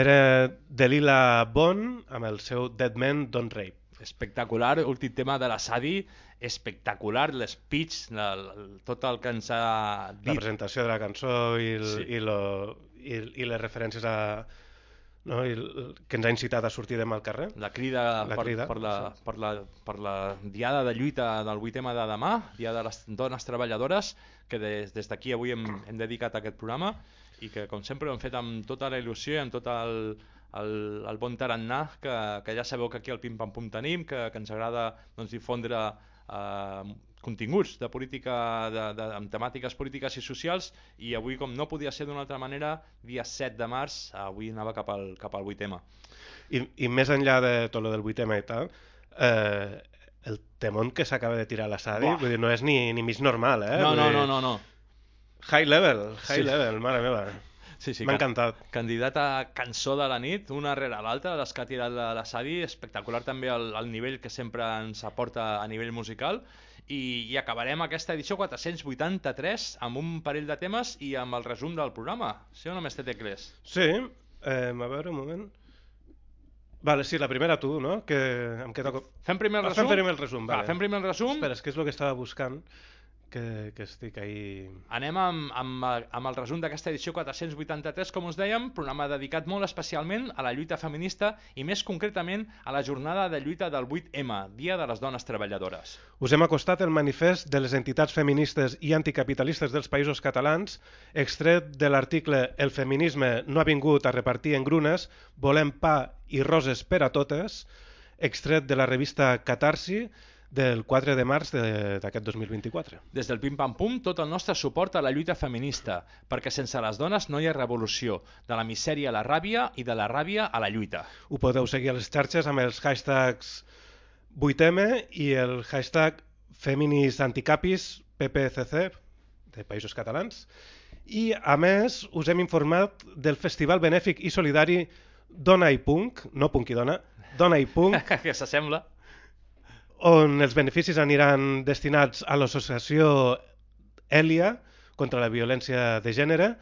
Era Delila Bon amb el seu Dead Men Don't Rape. Espectacular, últim tema de la Sadi, espectacular, la- tot el que ens ha dit. La presentació de la cançó i, el, Sí. i, lo, i, i les referències a, no? I el, que ens ha incitat a sortir demà al carrer. La crida, La per, crida, per, la, per, la, per la diada de lluita del 8M de demà, Dia de les Dones Treballadores, que des des d'aquí avui hem, hem dedicat a aquest programa i que, com sempre, ho hem fet amb tota la il·lusió i amb tot el, el, el bon tarannà que, que ja sabeu que aquí al Pim Pam Pum tenim, que, que ens agrada doncs, difondre eh, continguts de política, de, de, amb temàtiques polítiques i socials i avui, com no podia ser d'una altra manera, dia 7 de març, avui anava cap al, cap al 8M. I, I més enllà de tot lo del 8M i tal, eh, el temón que s'acaba de tirar la Sadi, vull dir, no és ni, ni mig normal, eh? No, no, no, no, no. High level, high Sí. level, mare meva. Sí, sí, M'ha ca- encantat. Candidata a cançó de la nit, una rere l'altra, les que ha tirat la, la Sadi, espectacular també el, el nivell que sempre ens aporta a nivell musical i, i acabarem aquesta edició 483 amb un parell de temes i amb el resum del programa. Sí o no, mestre Tecles? Sí, eh, a veure un moment. Vale, sí, la primera tu, no? Que, què toco... Fem primer el Ah, resum? Fem primer el resum, Va, vale. fem primer el resum. Espera, és que és el que estava buscant, que, que estic ahí... Anem amb, amb, amb el resum d'aquesta edició 483, com us dèiem, programa dedicat molt especialment a la lluita feminista i més concretament a la jornada de lluita del 8M, Dia de les Dones Treballadores. Us hem acostat el manifest de les entitats feministes i anticapitalistes dels països catalans, extret de l'article El feminisme no ha vingut a repartir engrunes, volem pa i roses per a totes, extret de la revista Catarsi del 4 de març de- d'aquest 2024. Des del Pim Pam Pum, tot el nostre suport a la lluita feminista, perquè sense les dones no hi ha revolució, de la misèria a la ràbia i de la ràbia a la lluita. Ho podeu seguir a les xarxes amb els hashtags 8M i el hashtag feminisanticapis PPCC de països catalans. I, a més, us hem informat del festival benèfic i solidari Dona i Punk, no Punk i Dona, Dona i Punk, que s'assembla. On els beneficis aniran destinats a l'associació Elia contra la violència de gènere.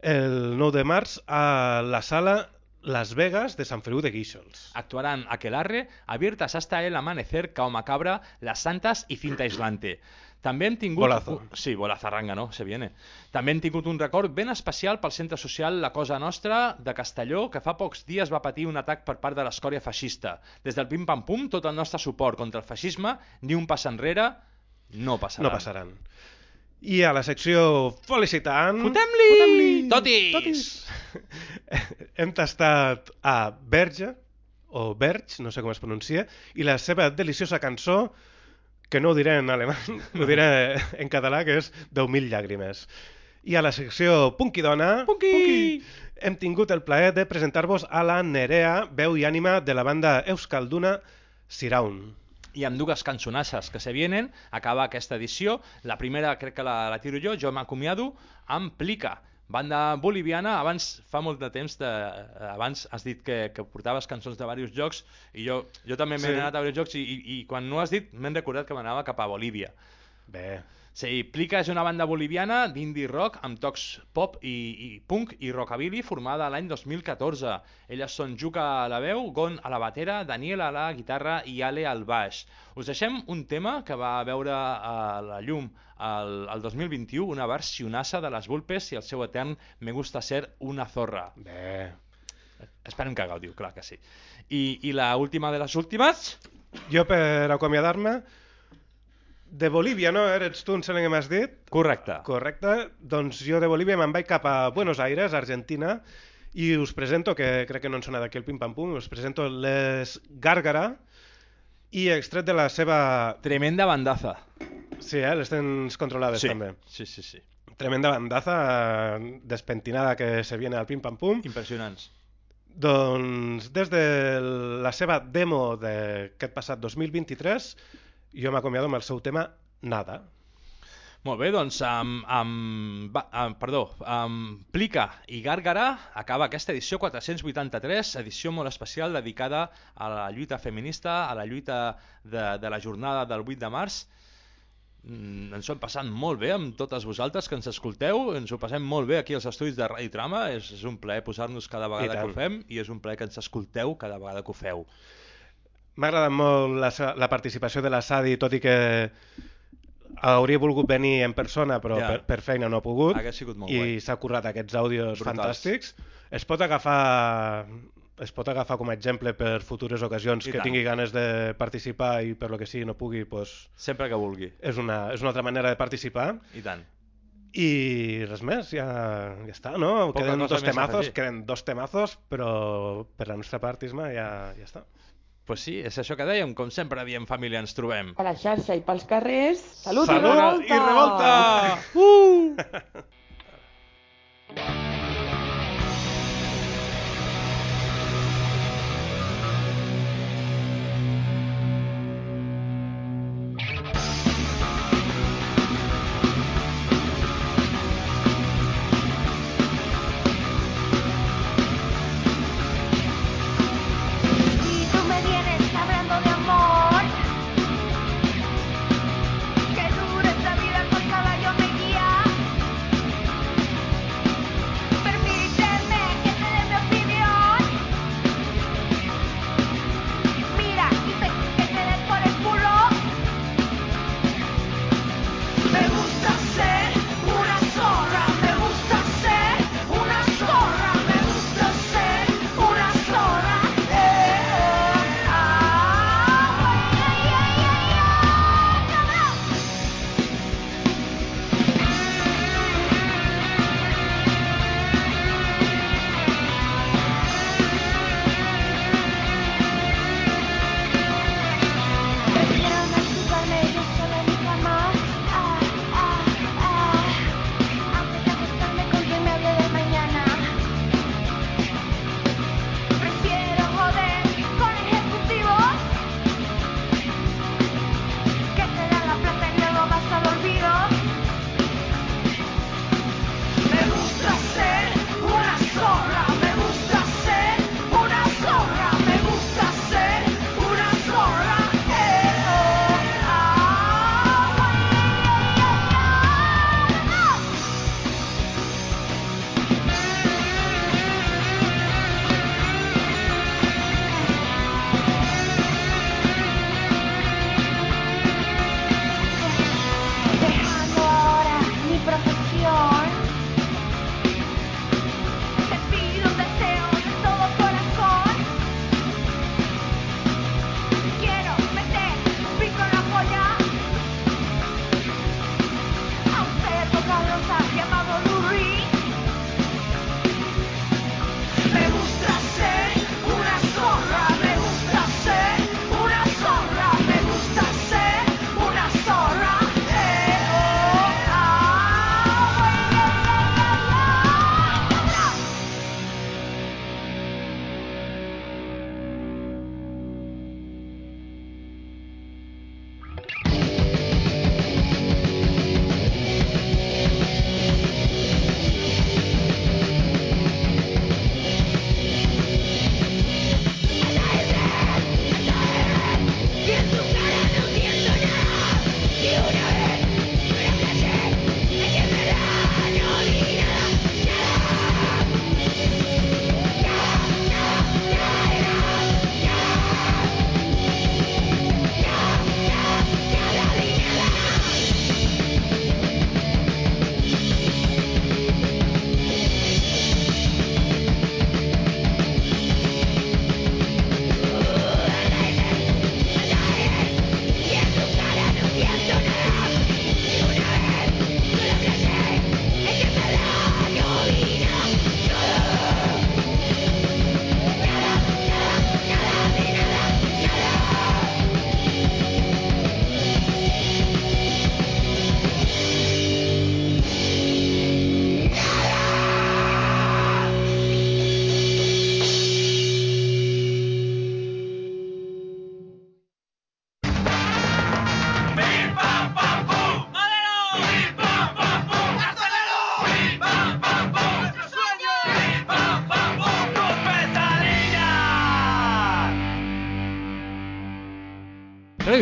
El 9 de març a la sala Las Vegas de Sant Feliu de Guíxols. Actuarán Aquelarre, Abiertas hasta el amanecer, Cao Macabra, Las Santas i Cinta Aislante. També hem tingut... Bolazo. Sí, bolazo arranga, no? Se viene. També hem tingut un record ben especial pel centre social La Cosa Nostra de Castelló, que fa pocs dies va patir un atac per part de l'escòria feixista. Des del pim-pam-pum, tot el nostre suport contra el feixisme, ni un pas enrere, no passarà. No passaran. I a la secció Felicitant... Fotem-li! Fotem-li! Totis! Hem tastat a Verge, o Verge, no sé com es pronuncia, i la seva deliciosa cançó, que no ho diré en alemany, ho diré en català, que és 10.000 llàgrimes. I a la secció Punky Dona, Punky! hem tingut el plaer de presentar-vos a la Nerea, veu i ànima de la banda Euskalduna Siraun. I amb dues cançonasses que se vienen acaba aquesta edició. La primera crec que la, la tiro jo, jo m'acomiado amb Plica, banda boliviana. Abans, fa molt de temps, de, abans has dit que, que portaves cançons de diversos jocs i jo, jo també m'he Sí. anat a diversos jocs i, i, i quan no has dit m'he recordat que m'anava cap a Bolívia. Bé. Sí, Plica és una banda boliviana d'indie rock amb tocs pop i, i punk i rockabilly formada l'any 2014. Elles són Juca a la veu, Gon a la batera, Daniel a la guitarra i Ale al baix. Us deixem un tema que va veure a la llum el, el 2021, una versionassa de les Vulpes i el seu etern Me gusta ser una zorra. Bé. Esperem que gaudiu, clar que sí. I, i la última de les últimes? Jo per acomiadar-me, de Bolívia, no? Eres tu, em sembla que m'has dit? Correcte. Correcte. Doncs jo de Bolívia me'n vaig cap a Buenos Aires, Argentina, i us presento, que crec que no en sona d'aquí el pim-pam-pum, us presento les Gàrgara, i extret de la seva... Tremenda bandaza. Sí, eh? les tens controlades Sí. també. Sí, sí, sí. Tremenda bandaza, eh, despentinada que se viene al pim-pam-pum. Impressionants. Doncs des de la seva demo d'aquest passat 2023, jo m'acomiado amb el seu tema Nada. Molt bé, doncs amb, amb, amb, perdó, amb Plica i Gàrgara acaba aquesta edició 483, edició molt especial dedicada a la lluita feminista, a la lluita de, de la jornada del 8 de març. Mm, ens ho hem passat molt bé amb totes vosaltres que ens escolteu, ens ho passem molt bé aquí als estudis de Ràdio Trama, és, és un plaer posar-nos cada vegada que ho fem i és un plaer que ens escolteu cada vegada que ho feu. M'ha agradat molt la, la participació de la Sadi, tot i que hauria volgut venir en persona, però Ja. per, per feina no ha pogut. Hagués sigut molt I s'ha currat aquests àudios Brutals. fantàstics. Es pot agafar es pot agafar com a exemple per futures ocasions I que tant. tingui ganes de participar i per lo que sigui no pugui, doncs, Sempre que vulgui. és, una, és una altra manera de participar. I tant. I res més, ja, ja està, no? Poca queden dos temazos, queden dos temazos, però per la nostra part, Isma, ja, ja està. Pues sí, és això que dèiem, com sempre diem família ens trobem. A la xarxa i pels carrers, salut, Salut i revolta! i revolta! Uh!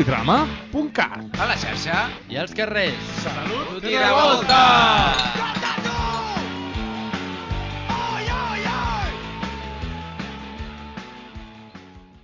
radiotrama.cat A la xarxa i als carrers.